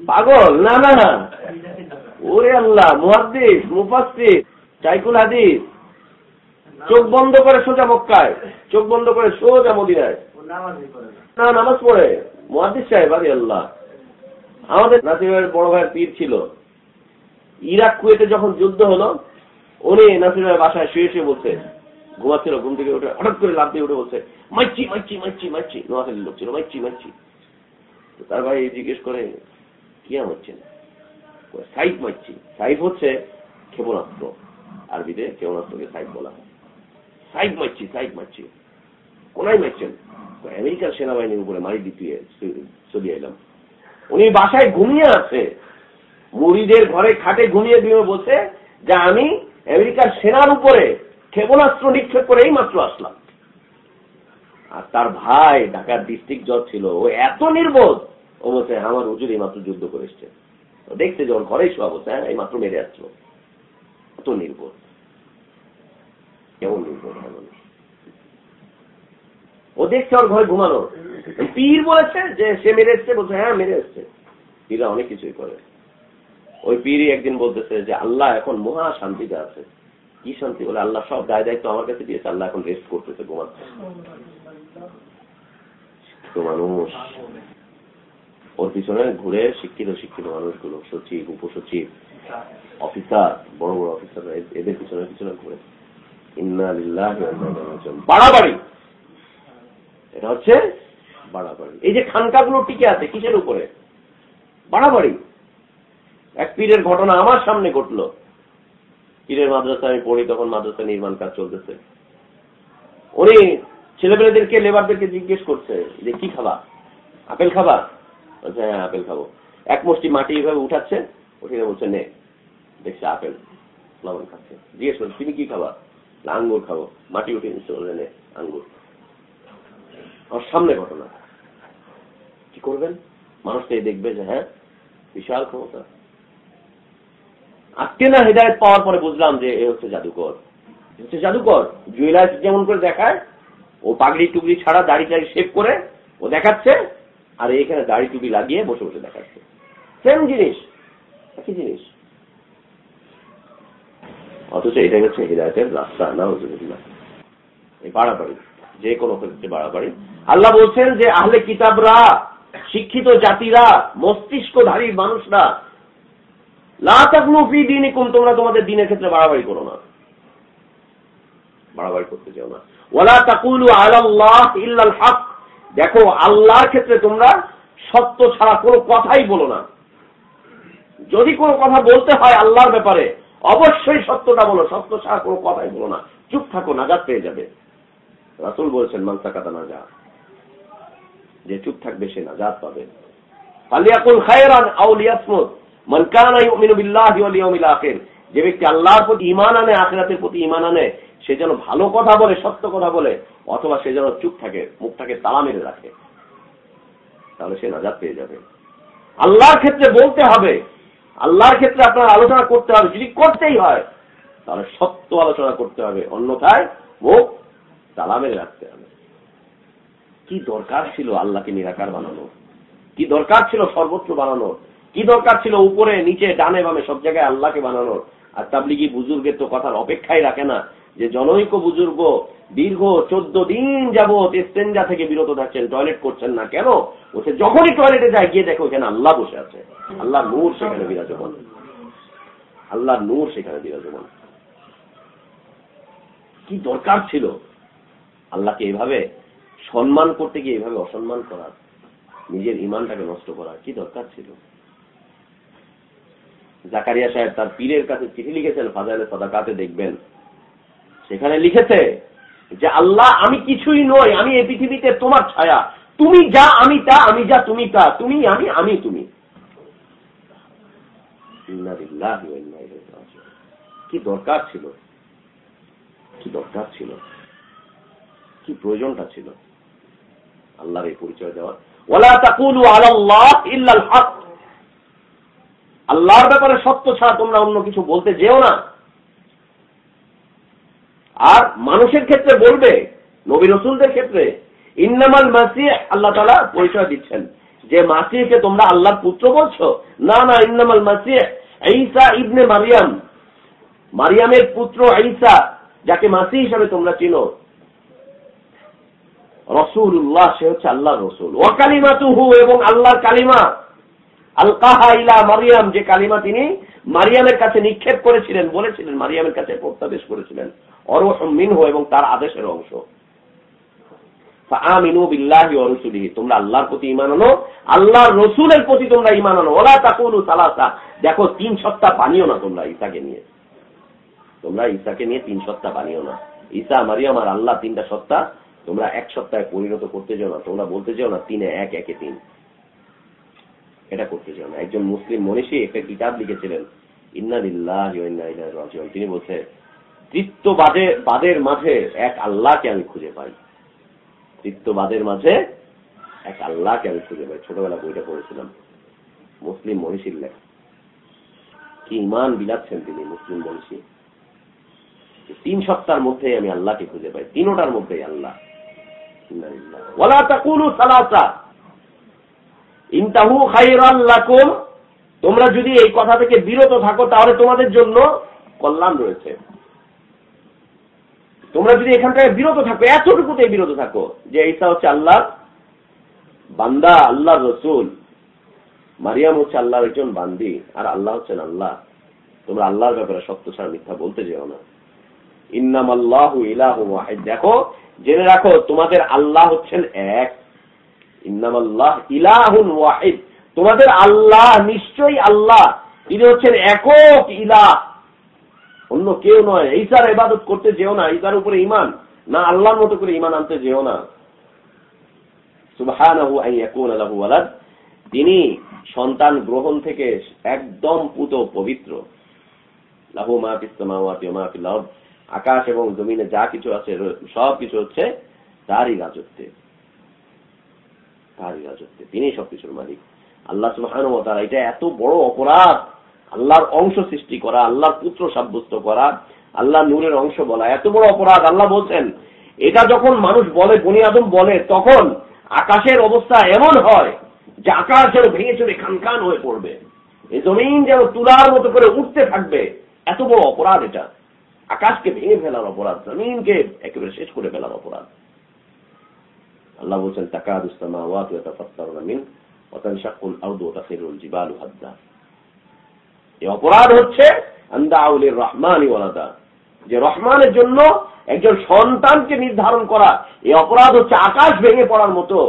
পাগল? না না ওরে আল্লাহ, মুহাদ্দিস, মুফাসসির সাইকুল হাদিস। চোখ বন্ধ করে সোজা মক্কায়। চোখ বন্ধ করে সোজা মদিনায়। না। নামাজ পড়ে। মুহাদ্দিস সাহেব আদি আল্লাহ আমাদের নাসিমের বড় ভাইয়ের পীর ছিল। ইরাক, কুয়েতে যখন যুদ্ধ হলো, উনি নাসিমের বাসায় শুয়ে শুয়ে বলছে, ঘুমাচ্ছিল, ঘুম থেকে উঠে হঠাৎ করে লাভ দিয়ে উঠে বলছে মাইচি মাইচি মাইচি মাইচি নোয়াখালীর লোক ছিল মাইচি মাইচি তার ভাই জিজ্ঞেস করে, কি হচ্ছেন সাইফ মারছি সাইফ হচ্ছে ক্ষেপণাস্ত্র। আরবিতে ক্ষেপণাস্ত্রকে সাইফ বলা হয়। সাইফ মারছি সাইফ মারছি কোনায় মারছেন? আমেরিকার সেনাবাহিনীর উপরে মারি দিয়ে চলে এলাম। উনি বাসায় ঘুমিয়ে আছে। মুড়িদের ঘরে খাটে ঘুমিয়ে দিয়ে বলছে যে আমি আমেরিকার সেনার উপরে ক্ষেপণাস্ত্র নিক্ষেপ করে এই মাত্র আসলাম। আর তার ভাই ঢাকার ডিস্ট্রিক্ট জজ ছিল। ও এত নির্বোধ। ও বলছে আমার হুজুর এই মাত্র যুদ্ধ করে এসছে। দেখতে যখন ঘরেই শোয়া বলছে হ্যাঁ এই মাত্র মেরে আসছিল এত নির্বোধ। কেমন নির্বোধ হয় মানুষ? ও দেখছে ওর ঘরে ঘুমানো পীর বলেছে যে সে মেরে এসছে বলছে হ্যাঁ মেরে এসছে। পীরা অনেক কিছুই করে। ওই পীরই একদিন বলতেছে যে আল্লাহ এখন মহা শান্তিতে আছে। কি শান্তি বলে? আল্লাহ সব দায় দায়িত্ব আমার কাছে দিয়েছে আল্লাহ এখন রেস্ট করতেছে ঘুমাচ্ছে। মানুষ ওর পিছনে ঘুরে শিক্ষিত শিক্ষিত মানুষগুলো সচিব উপসচিব অফিসার বড় বড় অফিসার এদের পিছনে পিছনে ঘুরে। ইন্না বাড়াবাড়ি! এটা হচ্ছে বাড়াবাড়ি। এই যে খানকাগুলো টিকে আছে, কিসের উপরে? বাড়াবাড়ি। এক পীরের ঘটনা আমার সামনে ঘটল। পীরের মাদ্রাসা আমি পড়ি, তখন মাদ্রাসা নির্মাণ কাজ চলতেছে। উনি ছেলেমেয়েদেরকে, লেবারদেরকে জিজ্ঞেস করছে যে কি খাবা? আপেল খাবা? বলছে হ্যাঁ আপেল খাব। এক মুষ্টি মাটি এইভাবে উঠাচ্ছে উঠে বলছে, নে, দেখছে আপেল, লবণ খাচ্ছে। জিজ্ঞেস করছে, তুমি কি খাবা? আঙ্গুর খাব। মাটি উঠে নিচ্ছে বলে নে, আঙ্গুর। আমার সামনে ঘটনা। কি করবেন? মানুষটা দেখবে যে হ্যাঁ বিশাল ক্ষমতা। আজকে না হৃদায়ত পাওয়ার পরে বুঝলাম যে এ হচ্ছে জাদুকর। হচ্ছে জাদুকর। জুয়েলার্স যেমন করে দেখায়, ও পাগড়ি টুগড়ি ছাড়া দাড়ি টাড়ি শেভ করে, ও দেখাচ্ছে, আর এখানে দাড়ি টুপি লাগিয়ে বসে বসে দেখাচ্ছে। সেম জিনিস, একই জিনিস। অথচ এটাই হচ্ছে হৃদায়তের রাস্তা, না এই বাড়াবাড়ি, যে কোনো ক্ষেত্রে বাড়াবাড়ি। আল্লাহ বলছেন যে আহলে কিতাবরা, শিক্ষিত জাতিরা, মস্তিষ্কধারী মানুষরা লাফি দিন কুম তোমরা তোমাদের দিনের ক্ষেত্রে বাড়াবাড়ি করো না। বাড়াবাড়ি করতে চাও না। ওলা তাকুলু আল্লাহ ইল্লাল হক। দেখো, আল্লাহর ক্ষেত্রে তোমরা সত্য ছাড়া কোনো কথাই বলো না। যদি কোনো কথা বলতে হয় আল্লাহর ব্যাপারে, অবশ্যই সত্যটা বলো। সত্য ছাড়া কোনো কথাই বলো না। চুপ থাকো নাজাদ পেয়ে যাবে। রাসুল বলছেন মানসা কাতা না যা যে চুপ থাকবে সে নাজাদ পাবে। যে ব্যক্তি আল্লাহর প্রতি ঈমান আনে, আখিরাতের প্রতি ঈমান আনে, সে যেন ভালো কথা বলে, সত্য কথা বলে, অথবা সে যেন চুপ থাকে মুখটাকে তালা মেরে রাখে, তাহলে সে নাজাদ পেয়ে যাবে। আল্লাহর ক্ষেত্রে বলতে হবে, আল্লাহর ক্ষেত্রে আপনার আলোচনা করতে হবে, যদি করতেই হয়, তাহলে সত্য আলোচনা করতে হবে। অন্যথায় মুখ তালা মেরে রাখতে হবে। কি দরকার ছিল আল্লাহকে নিরাকার বানানো? কি দরকার ছিল সর্বত্র বানানোর কি দরকার ছিল উপরে, নিচে, ডানে, বামে, সব জায়গায় আল্লাহকে বানানোর আর তাবলিগি বুজুর্গের তো কথার অপেক্ষাই রাখে না যে জনৈক বুজুর্গ দীর্ঘ চোদ্দ দিন যাবৎ স্টেঞ্জা থেকে বিরত থাকছেন, টয়লেট করছেন না। কেন? বলছে যখনই টয়লেটে যায়, গিয়ে দেখো এখানে আল্লাহ বসে আছে। আল্লাহ নূর সেখানে বিরাজমান। আল্লাহ নূর সেখানে বিরাজমান। কি দরকার ছিল আল্লাহকে এভাবে সম্মান করতে গিয়ে এভাবে অসম্মান করার নিজের ইমানটাকে নষ্ট করার কি দরকার ছিল? জাকারিয়া সাহেব তার পীরের কাছে চিঠি লিখেছেন, ফাজাইলে সদাকাতে দেখবেন। সেখানে লিখেছে যে, আল্লাহ, আমি কিছুই নই, আমি এই পৃথিবীতে তোমার ছায়া। তুমি যা, আমি তা, আমি যা, তুমি তা, তুমি আমি আমি তুমি। কি দরকার ছিল? কি দরকার ছিল? কি প্রয়োজনটা ছিল? আল্লাহর এই পরিচয় দেওয়ার ওলা তাকুলু আল্লাহ ইল্লাল হক। আল্লাহর ব্যাপারে সত্য ছাড়া তোমরা অন্য কিছু বলতে যেও না। আর মানুষের ক্ষেত্রে বলবে, নবী রসুলদের ক্ষেত্রে, ইন্নামাল মাসি আল্লাহ তালা পরিচয় দিচ্ছেন। যে মাসিকে তোমরা আল্লাহর পুত্র বলছো? না না, ইন্নামাল মাসি ঈসা ইবনে মারিয়াম। মারিয়ামের পুত্র ঈসা, যাকে মাসি হিসাবে তোমরা চিনো। রসুল্লাহ সে হচ্ছে আল্লাহর রসুল। ওয়াকালিমাতুহু এবং আল্লাহর কালিমা। আলকাহা ইলা মারিয়াম, যে কালিমা তিনি মারিয়ামের কাছে নিক্ষেপ করেছিলেন, বলেছিলেন, মারিয়ামের কাছে প্রত্যাদেশ করেছিলেন। অরহ মিনহ, এবং তার আদেশের অংশ। তোমরা আল্লাহর প্রতি ইমান আনো, আল্লাহর রসুলের প্রতি তোমরা ইমান আনো। দেখো, তিন সপ্তাহ বানিও না তোমরা ঈসাকে নিয়ে। তোমরা ঈসাকে নিয়ে তিন সপ্তাহ বানিও না। ঈসা, মারিয়াম আর আল্লাহ তিনটা সপ্তাহ তোমরা এক সপ্তাহে পরিণত করতে চাও না, তোমরা বলতে চাও না তিনে এক, একে তিন। এটা করতে চাও না। একজন মুসলিম মনীষী একটা কিতাব লিখেছিলেন ইন্নাদিল্লাহ তিনি বলছে, তৃত্ববাদে, বাদের মাঝে এক আল্লাহকে আমি খুঁজে পাই। তৃত্ববাদের মাঝে এক আল্লাহকে আমি খুঁজে পাই। ছোটবেলা বইটা পড়েছিলাম, মুসলিম মনীষীর লেখা। কি ইমান বিলাচ্ছেন তিনি মুসলিম মনীষী। তিন সপ্তাহের মধ্যে আমি আল্লাহকে খুঁজে পাই, তিনোটার মধ্যেই আল্লাহ। তোমরা যদি এই কথা থেকে বিরত থাকো, তাহলে তোমাদের জন্য কল্যাণ রয়েছে। তোমরা যদি এখান থেকে বিরত থাকো, এতটুকুতে বিরত থাকো, যে এইটা হচ্ছে আল্লাহ বান্দা আল্লাহ রসুল। মারিয়াম হচ্ছে আল্লাহর একজন বান্দি, আর আল্লাহ হচ্ছেন আল্লাহ। তোমরা আল্লাহর ব্যাপারে সত্য ছাড়া মিথ্যা বলতে যেও না। ইন্নাম আল্লাহ ইলাহ দেখো জেনে রাখো, তোমাদের আল্লাহ হচ্ছেন এক। ইন্নাম আল্লাহ ইলাহুন ওয়াহিদ। তোমাদের আল্লাহ নিশ্চয়ই আল্লাহ। তিনি হচ্ছেন একক ইলাহ। অন্য কেউ নয়। ঈসার ইবাদত করতে যেও না, ঈসার উপরে ইমান না আল্লাহর মতো করে ইমান আনতে যেও না। তিনি সন্তান গ্রহণ থেকে একদম পুত পবিত্র। লাহু মাহফিস মাহফিল আকাশ এবং জমিনে যা কিছু আছে, সব কিছু হচ্ছে তারই রাজত্বে। তারই রাজত্বে। তিনি সবকিছুর মালিক। আল্লাহ সুহান এটা এত বড় অপরাধ। আল্লাহর অংশ সৃষ্টি করা, আল্লাহর পুত্র সাব্যস্ত করা, আল্লাহ নূরের অংশ বলা, এত বড় অপরাধ। আল্লাহ বলছেন, এটা যখন মানুষ বলে, বনি আদম বলে, তখন আকাশের অবস্থা এমন হয় যে আকাশ যেন ভেঙে চলে খান খান হয়ে পড়বে। এই জমিন যেন তুলার মতো করে উঠতে থাকবে। এত বড় অপরাধ এটা। আকাশকে ভেঙে ফেলার অপরাধ, জমিনকে একেবারে শেষ করে ফেলার অপরাধ। আল্লাহ বলছেন তাকাদুস্তামা ওয়াত মিন এই অপরাধ হচ্ছে যে রহমানের জন্য একজন সন্তানকে নির্ধারণ করা, এই অপরাধ হচ্ছে আকাশ ভেঙে পড়ার মতো।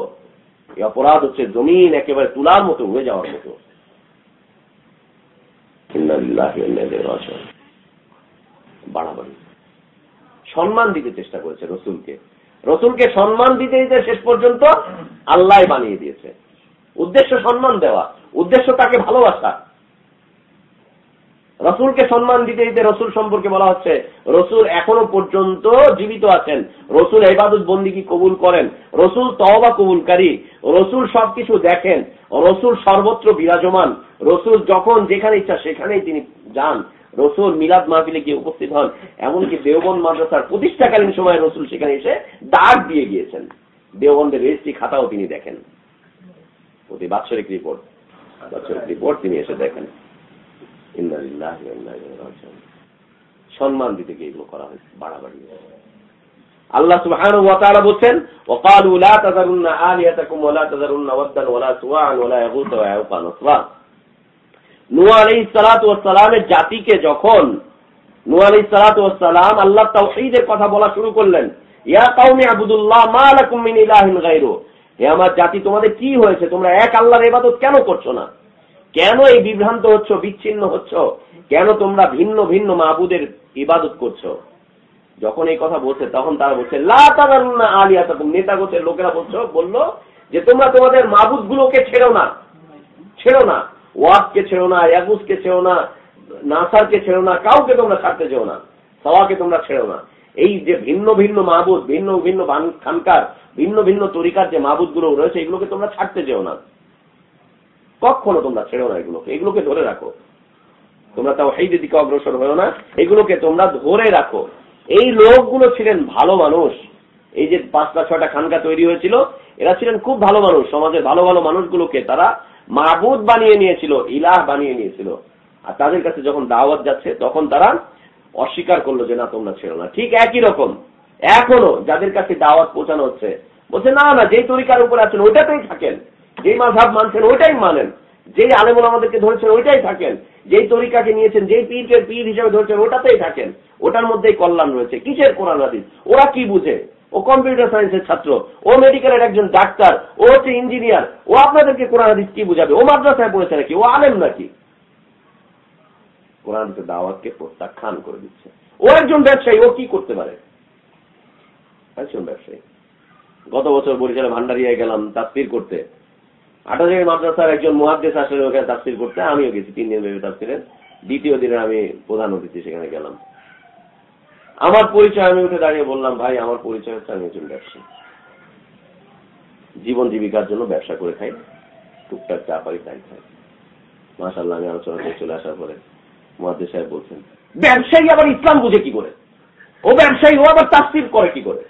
এই অপরাধ হচ্ছে জমিন একেবারে তুলার মতো উড়ে যাওয়ার মতো। বাড়াবাড়ি। সম্মান দিতে চেষ্টা করেছে রসুলকে। রসুলকে সম্মান দিতে দিতে শেষ পর্যন্ত আল্লাহ বানিয়ে দিয়েছে। উদ্দেশ্য সম্মান দেওয়া, উদ্দেশ্য তাকে ভালোবাসা। রসুলকে সম্মান দিতে দিতে রসুল সম্পর্কে বলা হচ্ছে, রসুল এখনও পর্যন্ত জীবিত আছেন। রসুল এবাদত বন্দিকে কবুল করেন? রসুল তহবা কবুলকারী। রসুল সবকিছু দেখেন। রসুল সর্বত্র বিরাজমান। রসুল যখন যেখানে ইচ্ছা সেখানেই তিনি যান। রসুল মিলাদ মাহফিলে গিয়ে উপস্থিত হন, এমনকি দেওবন্দ মাদ্রাসার প্রতিষ্ঠাকালীন সময় রসুল সেখানে এসে দাগ দিয়ে গিয়েছেন। দেওবন্দের রেজিস্ট্রি খাতাও তিনি দেখেন। প্রতি বাৎসরিক রিপোর্ট বাৎসরিক রিপোর্ট তিনি এসে দেখেন। সম্মান দিতে গিয়ে এগুলো করা হয়েছে, বাড়াবাড়ি আল্লাহ সুবহানাহু ওয়া তাআলা বলেন ওয়াকালু লা তাযারুন্না ওয়া লা তাযারুন্না ওয়া লা ওয়া লা ইয়াগুস ওয়া নাসরা সালামের জাতিকে যখন সালাম আল্লাহ তাওহীদের কথা বলা শুরু করলেন, ইয়া কাউমি আবুদুল্লাহ হে আমার জাতি, তোমাদের কি হয়েছে? তোমরা এক আল্লাহর ইবাদত কেন করছ না? কেন এই বিভ্রান্ত বিচ্ছিন্ন হচ্ছ? কেন তোমরা ভিন্ন ভিন্ন মাহবুদের ইবাদত করছ? যখন এই কথা বলছে, তখন তারা বলছে আলিয়া তখন নেতা গোছের লোকেরা বলছো, বলল যে তোমরা তোমাদের মাহবুদ গুলোকে ছেড়ো না। ছেড়ো না। ওয়াককে ছেড়ো না ইয়াগুসকে ছেড়ো না, নাসারকে ছেড়ো না, কাউকে তোমরা ছাড়তে চেও না সবাকে তোমরা ছেড়ো না। এই যে ভিন্ন ভিন্ন মাহবুদ ভিন্ন ভিন্ন খানকার, ভিন্ন ভিন্ন তরিকার যে মাহবুদগুলো রয়েছে, এগুলোকে তোমরা ছাড়তে যেও না। কখনো তোমরা ছেড়ো না এগুলোকে এগুলোকে ধরে রাখো। তোমরা তাও এই দিকে অগ্রসর হয়েও না, এগুলোকে তোমরা ধরে রাখো। এই লোকগুলো ছিলেন ভালো মানুষ। এই যে পাঁচটা, ছয়টা খানকা তৈরি হয়েছিল, এরা ছিলেন খুব ভালো মানুষ। সমাজের ভালো ভালো মানুষগুলোকে তারা মাহবুদ বানিয়ে নিয়েছিল, ইলাহ বানিয়ে নিয়েছিল। আর তাদের কাছে যখন দাওয়াত যাচ্ছে, তখন তারা অস্বীকার করল যে, না, তোমরা ছিল না। ঠিক একই রকম। এখনও যাদের কাছে দাওয়াত পৌঁছানো হচ্ছে, বলছে, না না, যেই তরিকার উপর আছেন, ওইটাতেই থাকেন। যেই মাঝাব মানছেন, ওইটাই মানেন। যেই আলেমুল আমাদেরকে ধরেছেন, ওইটাই থাকেন। যেই তরিকাকে নিয়েছেন, যেই পীরকে, পীর হিসেবে ধরেছেন, ওটাতেই থাকেন। ওটার মধ্যেই কল্যাণ রয়েছে। কিসের কোরআন হাদিস? ওরা কি বুঝে? ও কম্পিউটার সায়েন্সের ছাত্র, ও মেডিকেলের একজন ডাক্তার, ও হচ্ছে ইঞ্জিনিয়ার, ও আপনাদেরকে কোরআন হাদিস কি বুঝাবে? ও মাদ্রাসায় পড়েছে নাকি? ও আলেম নাকি? কোরআন দাওয়াতকে প্রত্যাখ্যান করে দিচ্ছে। ও একজন ব্যবসায়ী, ও কি করতে পারে? একজন ব্যবসায়ী। গত বছর বরিশালে ভান্ডারিয়ায় গেলাম তাস্তির করতে। আটাজের মাদ্রাসার একজন মহাদ্দেশ আসলে ওখানে তাস্তির করতে, আমিও গেছি, তিন দিন ভেবে তাস্তিরের দ্বিতীয় দিনে আমি প্রধান অতিথি সেখানে গেলাম। আমার পরিচয়, আমি উঠে দাঁড়িয়ে বললাম, ভাই, আমার পরিচয় হচ্ছে আমি একজন ব্যবসায়ী। জীবন জীবিকার জন্য ব্যবসা করে খাই, টুকটাক চা পারি তাই খাই। মাসাল্লাহ আমি আলোচনা করে চলে আসার পরে মহাদেশ সাহেব বলছেন, ব্যবসায়ী আবার ইসলাম বুঝে কি করে? ও ব্যবসায়ী, ও আবার তাস্তির করে কি করে?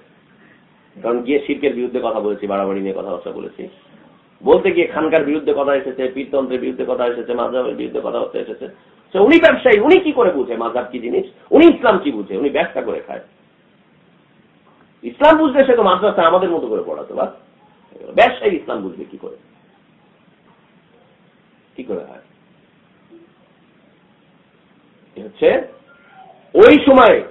কারণ গিয়ে শিল্পের বিরুদ্ধে কথা বলেছি, বাড়াবাড়ি নিয়ে কথাবার্তা বলেছি। বলতে গিয়ে খানকার বিরুদ্ধে কথা এসেছে, পীরতন্ত্রের বিরুদ্ধে কথা এসেছে মাঝাবের বিরুদ্ধে কথাবার্তা এসেছে। উনি ব্যবসায়ী, উনি কি করে বুঝে মাঝাব কি জিনিস? উনি ইসলাম কি বুঝে? উনি ব্যবসা করে খায়। ইসলাম বুঝলে সে তো মাদ্রাসা আমাদের মতো করে পড়াতো বা ব্যবসায়ী ইসলাম বুঝবে কি করে? কি করে হয়? হচ্ছে, ওই সময়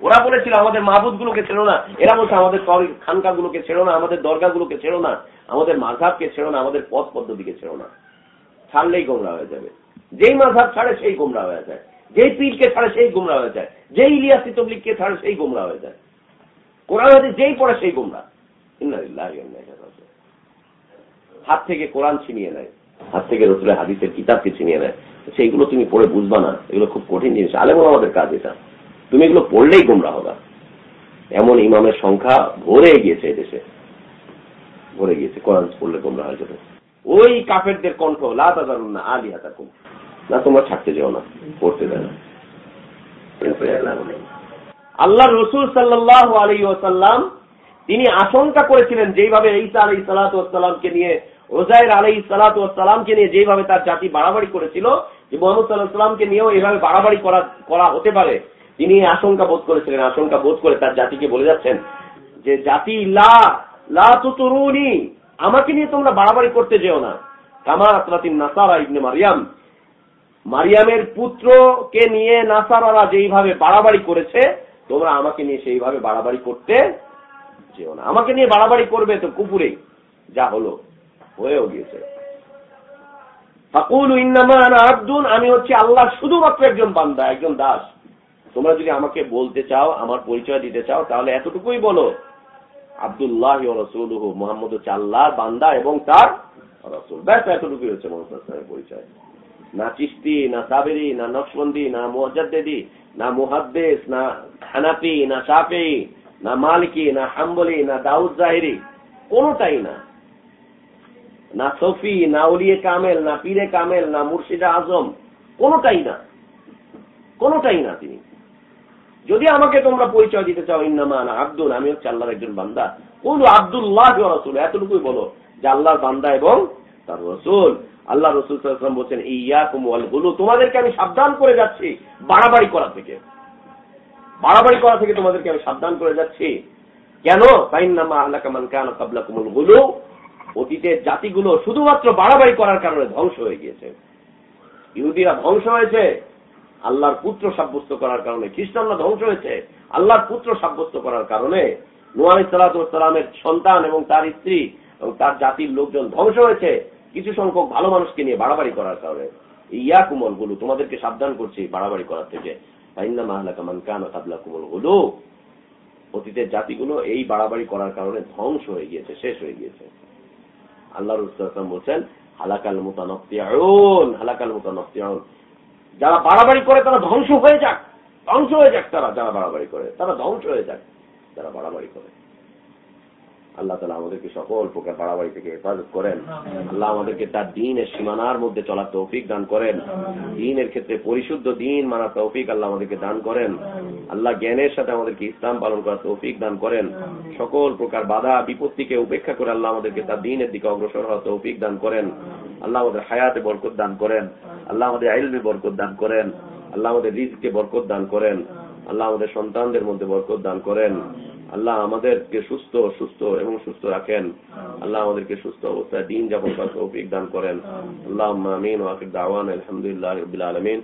ওরা বলেছিল, আমাদের মাহবুদ গুলোকে ছেড়ো না। এরা বলছে, আমাদের খানকা গুলোকে ছেড়ো না, আমাদের দরগা গুলোকে ছেড়ো না, আমাদের মাঝাবকে ছেড়ো না, আমাদের পথ পদ্ধতিকে ছেড়ো না। ছাড়লেই গোমরা হয়ে যাবে। যেই মাঝাব ছাড়ে, সেই গোমরা হয়ে যায়। যেই পীরকে ছাড়ে, সেই গোমরা হয়ে যায়। যেই ইলিয়াসি তবলিককে ছাড়ে, সেই গোমরা হয়ে যায়। কোরআন হয়েছে যেই পড়ে, সেই গোমরা। হাত থেকে কোরআন ছিনিয়ে নেয়। হাত থেকে রসুলের হাদিসের কিতাবকে ছিনিয়ে নেয়। সেইগুলো তুমি পড়ে বুঝবা না। এগুলো খুব কঠিন জিনিস। আলেম আমাদের কাজ এটা। তুমি এগুলো পড়লেই গোমরা হবা। এমন ইমামের সংখ্যা ভরে গিয়েছে এদেশে ভরে গিয়েছে, কোরআন পড়লে গোমরা হয়ে যাবে ওই কাফেরদের কণ্ঠ লাতাজারুন না আলি হাতাকুম না, তোমরা ছাড়তে যাও না, পড়তে দেয় না। আল্লাহ রসুল সাল্লাহ আলী ওসাল্লাম তিনি আশঙ্কা করেছিলেন যেইভাবে ঈসা আলী সালাতামকে নিয়ে ওজাইর আলী সালাতামকে নিয়ে যেভাবে তার জাতি বাড়াবাড়ি করেছিল, যে মোহাম্মদ সাল্লাহ সাল্লামকে নিয়েও এইভাবে বাড়াবাড়ি করা করা হতে পারে তিনি আশঙ্কা বোধ করেছিলেন, আশঙ্কা বোধ করে তার জাতিকে বলে যাচ্ছেন যে, জাতি, লা লা তরুণী আমাকে নিয়ে তোমরা বাড়াবাড়ি করতে যেও না। কামা আতরাতিন নাসারা ইবনে মারিয়াম। মারিয়ামের পুত্রকে নিয়ে নাসারারা যেইভাবে বাড়াবাড়ি করেছে, তোমরা আমাকে নিয়ে সেইভাবে বাড়াবাড়ি করতে যেও না। আমাকে নিয়ে বাড়াবাড়ি করবে তো কুপুরেই যা হলো, হয়েও গিয়েছে। আমি হচ্ছে আল্লাহ শুধুমাত্র একজন বান্দা, একজন দাস। তোমরা যদি আমাকে বলতে চাও, আমার পরিচয় দিতে চাও, তাহলে এতটুকুই বলো। আবদুল্লাহ রসুল মোহাম্মদ হচ্ছে বান্দা এবং তার রসুল। ব্যাস, এতটুকুই হচ্ছে মোহাম্মদের পরিচয়। না চিস্তি না সাবেরি, না নকশবন্দি, না মোহাজ্দেদি না মুহাদ্দেস, না খানাপি না সাফি না মালিকি, না হাম্বলি, না দাউদ জাহিরি, কোনটাই না। না সফি, না উলিয়ে কামেল, না পীরে কামেল, না মুর্শিদা আজম, কোনটাই না। কোনটাই না তিনি। যদি আমাকে তোমরা পরিচয় দিতে চাও ইন্নামান আব্দুল আমি হচ্ছে আল্লাহর একজন বান্দা। কোন আব্দুল্লাহ রসুল এতটুকুই বলো যে আল্লাহর বান্দা এবং তার রসুল। আল্লাহ রসুল বলছেন ইয়া কুমলগুলো তোমাদেরকে আমি সাবধান করে যাচ্ছি বাড়াবাড়ি করা থেকে। বাড়াবাড়ি করা থেকে তোমাদেরকে আমি সাবধান করে যাচ্ছি। কেন? সাইন্নামা আল্লাহ কামান কেন কাবলা কুমলগুলো। অতীতের জাতিগুলো শুধুমাত্র বাড়াবাড়ি করার কারণে ধ্বংস হয়ে গিয়েছে। ইহুদিরা ধ্বংস হয়েছে। আল্লাহর পুত্র সাব্যস্ত করার কারণে। খ্রিস্টানরা ধ্বংস হয়েছে আল্লাহর পুত্র সাব্যস্ত করার কারণে। নোয়ানি সালাতামের সন্তান এবং তার স্ত্রী এবং তার জাতির লোকজন ধ্বংস হয়েছে। কিছু সংখ্যক ভালো মানুষকে নিয়ে বাড়াবাড়ি করার কারণে। ইয়া কুমলগুলো, তোমাদেরকে সাবধান করছি বাড়াবাড়ি করার থেকে। অতীতের জাতিগুলো এই বাড়াবাড়ি করার কারণে ধ্বংস হয়ে গিয়েছে, শেষ হয়ে গিয়েছে। আল্লাহ বলছেন, হালাকাল মোতানফতিয়াউন হালাকাল মোতানফতিয়াউন যারা বাড়াবাড়ি করে তারা ধ্বংস হয়ে যাক। ধ্বংস হয়ে যাক তারা, যারা বাড়াবাড়ি করে, তারা ধ্বংস হয়ে যাক, যারা বাড়াবাড়ি করে। আল্লাহ তালা আমাদেরকে সকল প্রকার বাড়াবাড়ি থেকে হেফাজত করেন। আল্লাহ আমাদেরকে তার দিনের সীমানার মধ্যে চলার তৌফিক দান করেন। দিনের ক্ষেত্রে পরিশুদ্ধ দিন মানার তৌফিক আল্লাহ আমাদেরকে দান করেন। আল্লাহ জ্ঞানের সাথে আমাদেরকে ইসলাম পালন করার তৌফিক দান করেন। সকল প্রকার বাধা বিপত্তিকে উপেক্ষা করে আল্লাহ আমাদেরকে তার দিনের দিকে অগ্রসর হওয়ার তৌফিক দান করেন। আল্লাহ আমাদের হায়াতে বরকত দান করেন। আল্লাহ আমাদের আইলমে বরকত দান করেন। আল্লাহ আমাদের রিজকে বরকত দান করেন। আল্লাহ আমাদের সন্তানদের মধ্যে বরকত দান করেন। আল্লাহ আমাদেরকে সুস্থ সুস্থ এবং সুস্থ রাখেন। আল্লাহ আমাদেরকে সুস্থ অবস্থায় দিন যাপন করার তৌফিক দান করেন। আল্লাহ আমিন ওয়াকিদ দাওয়ান আলহামদুলিল্লাহ রবিল আলমিন।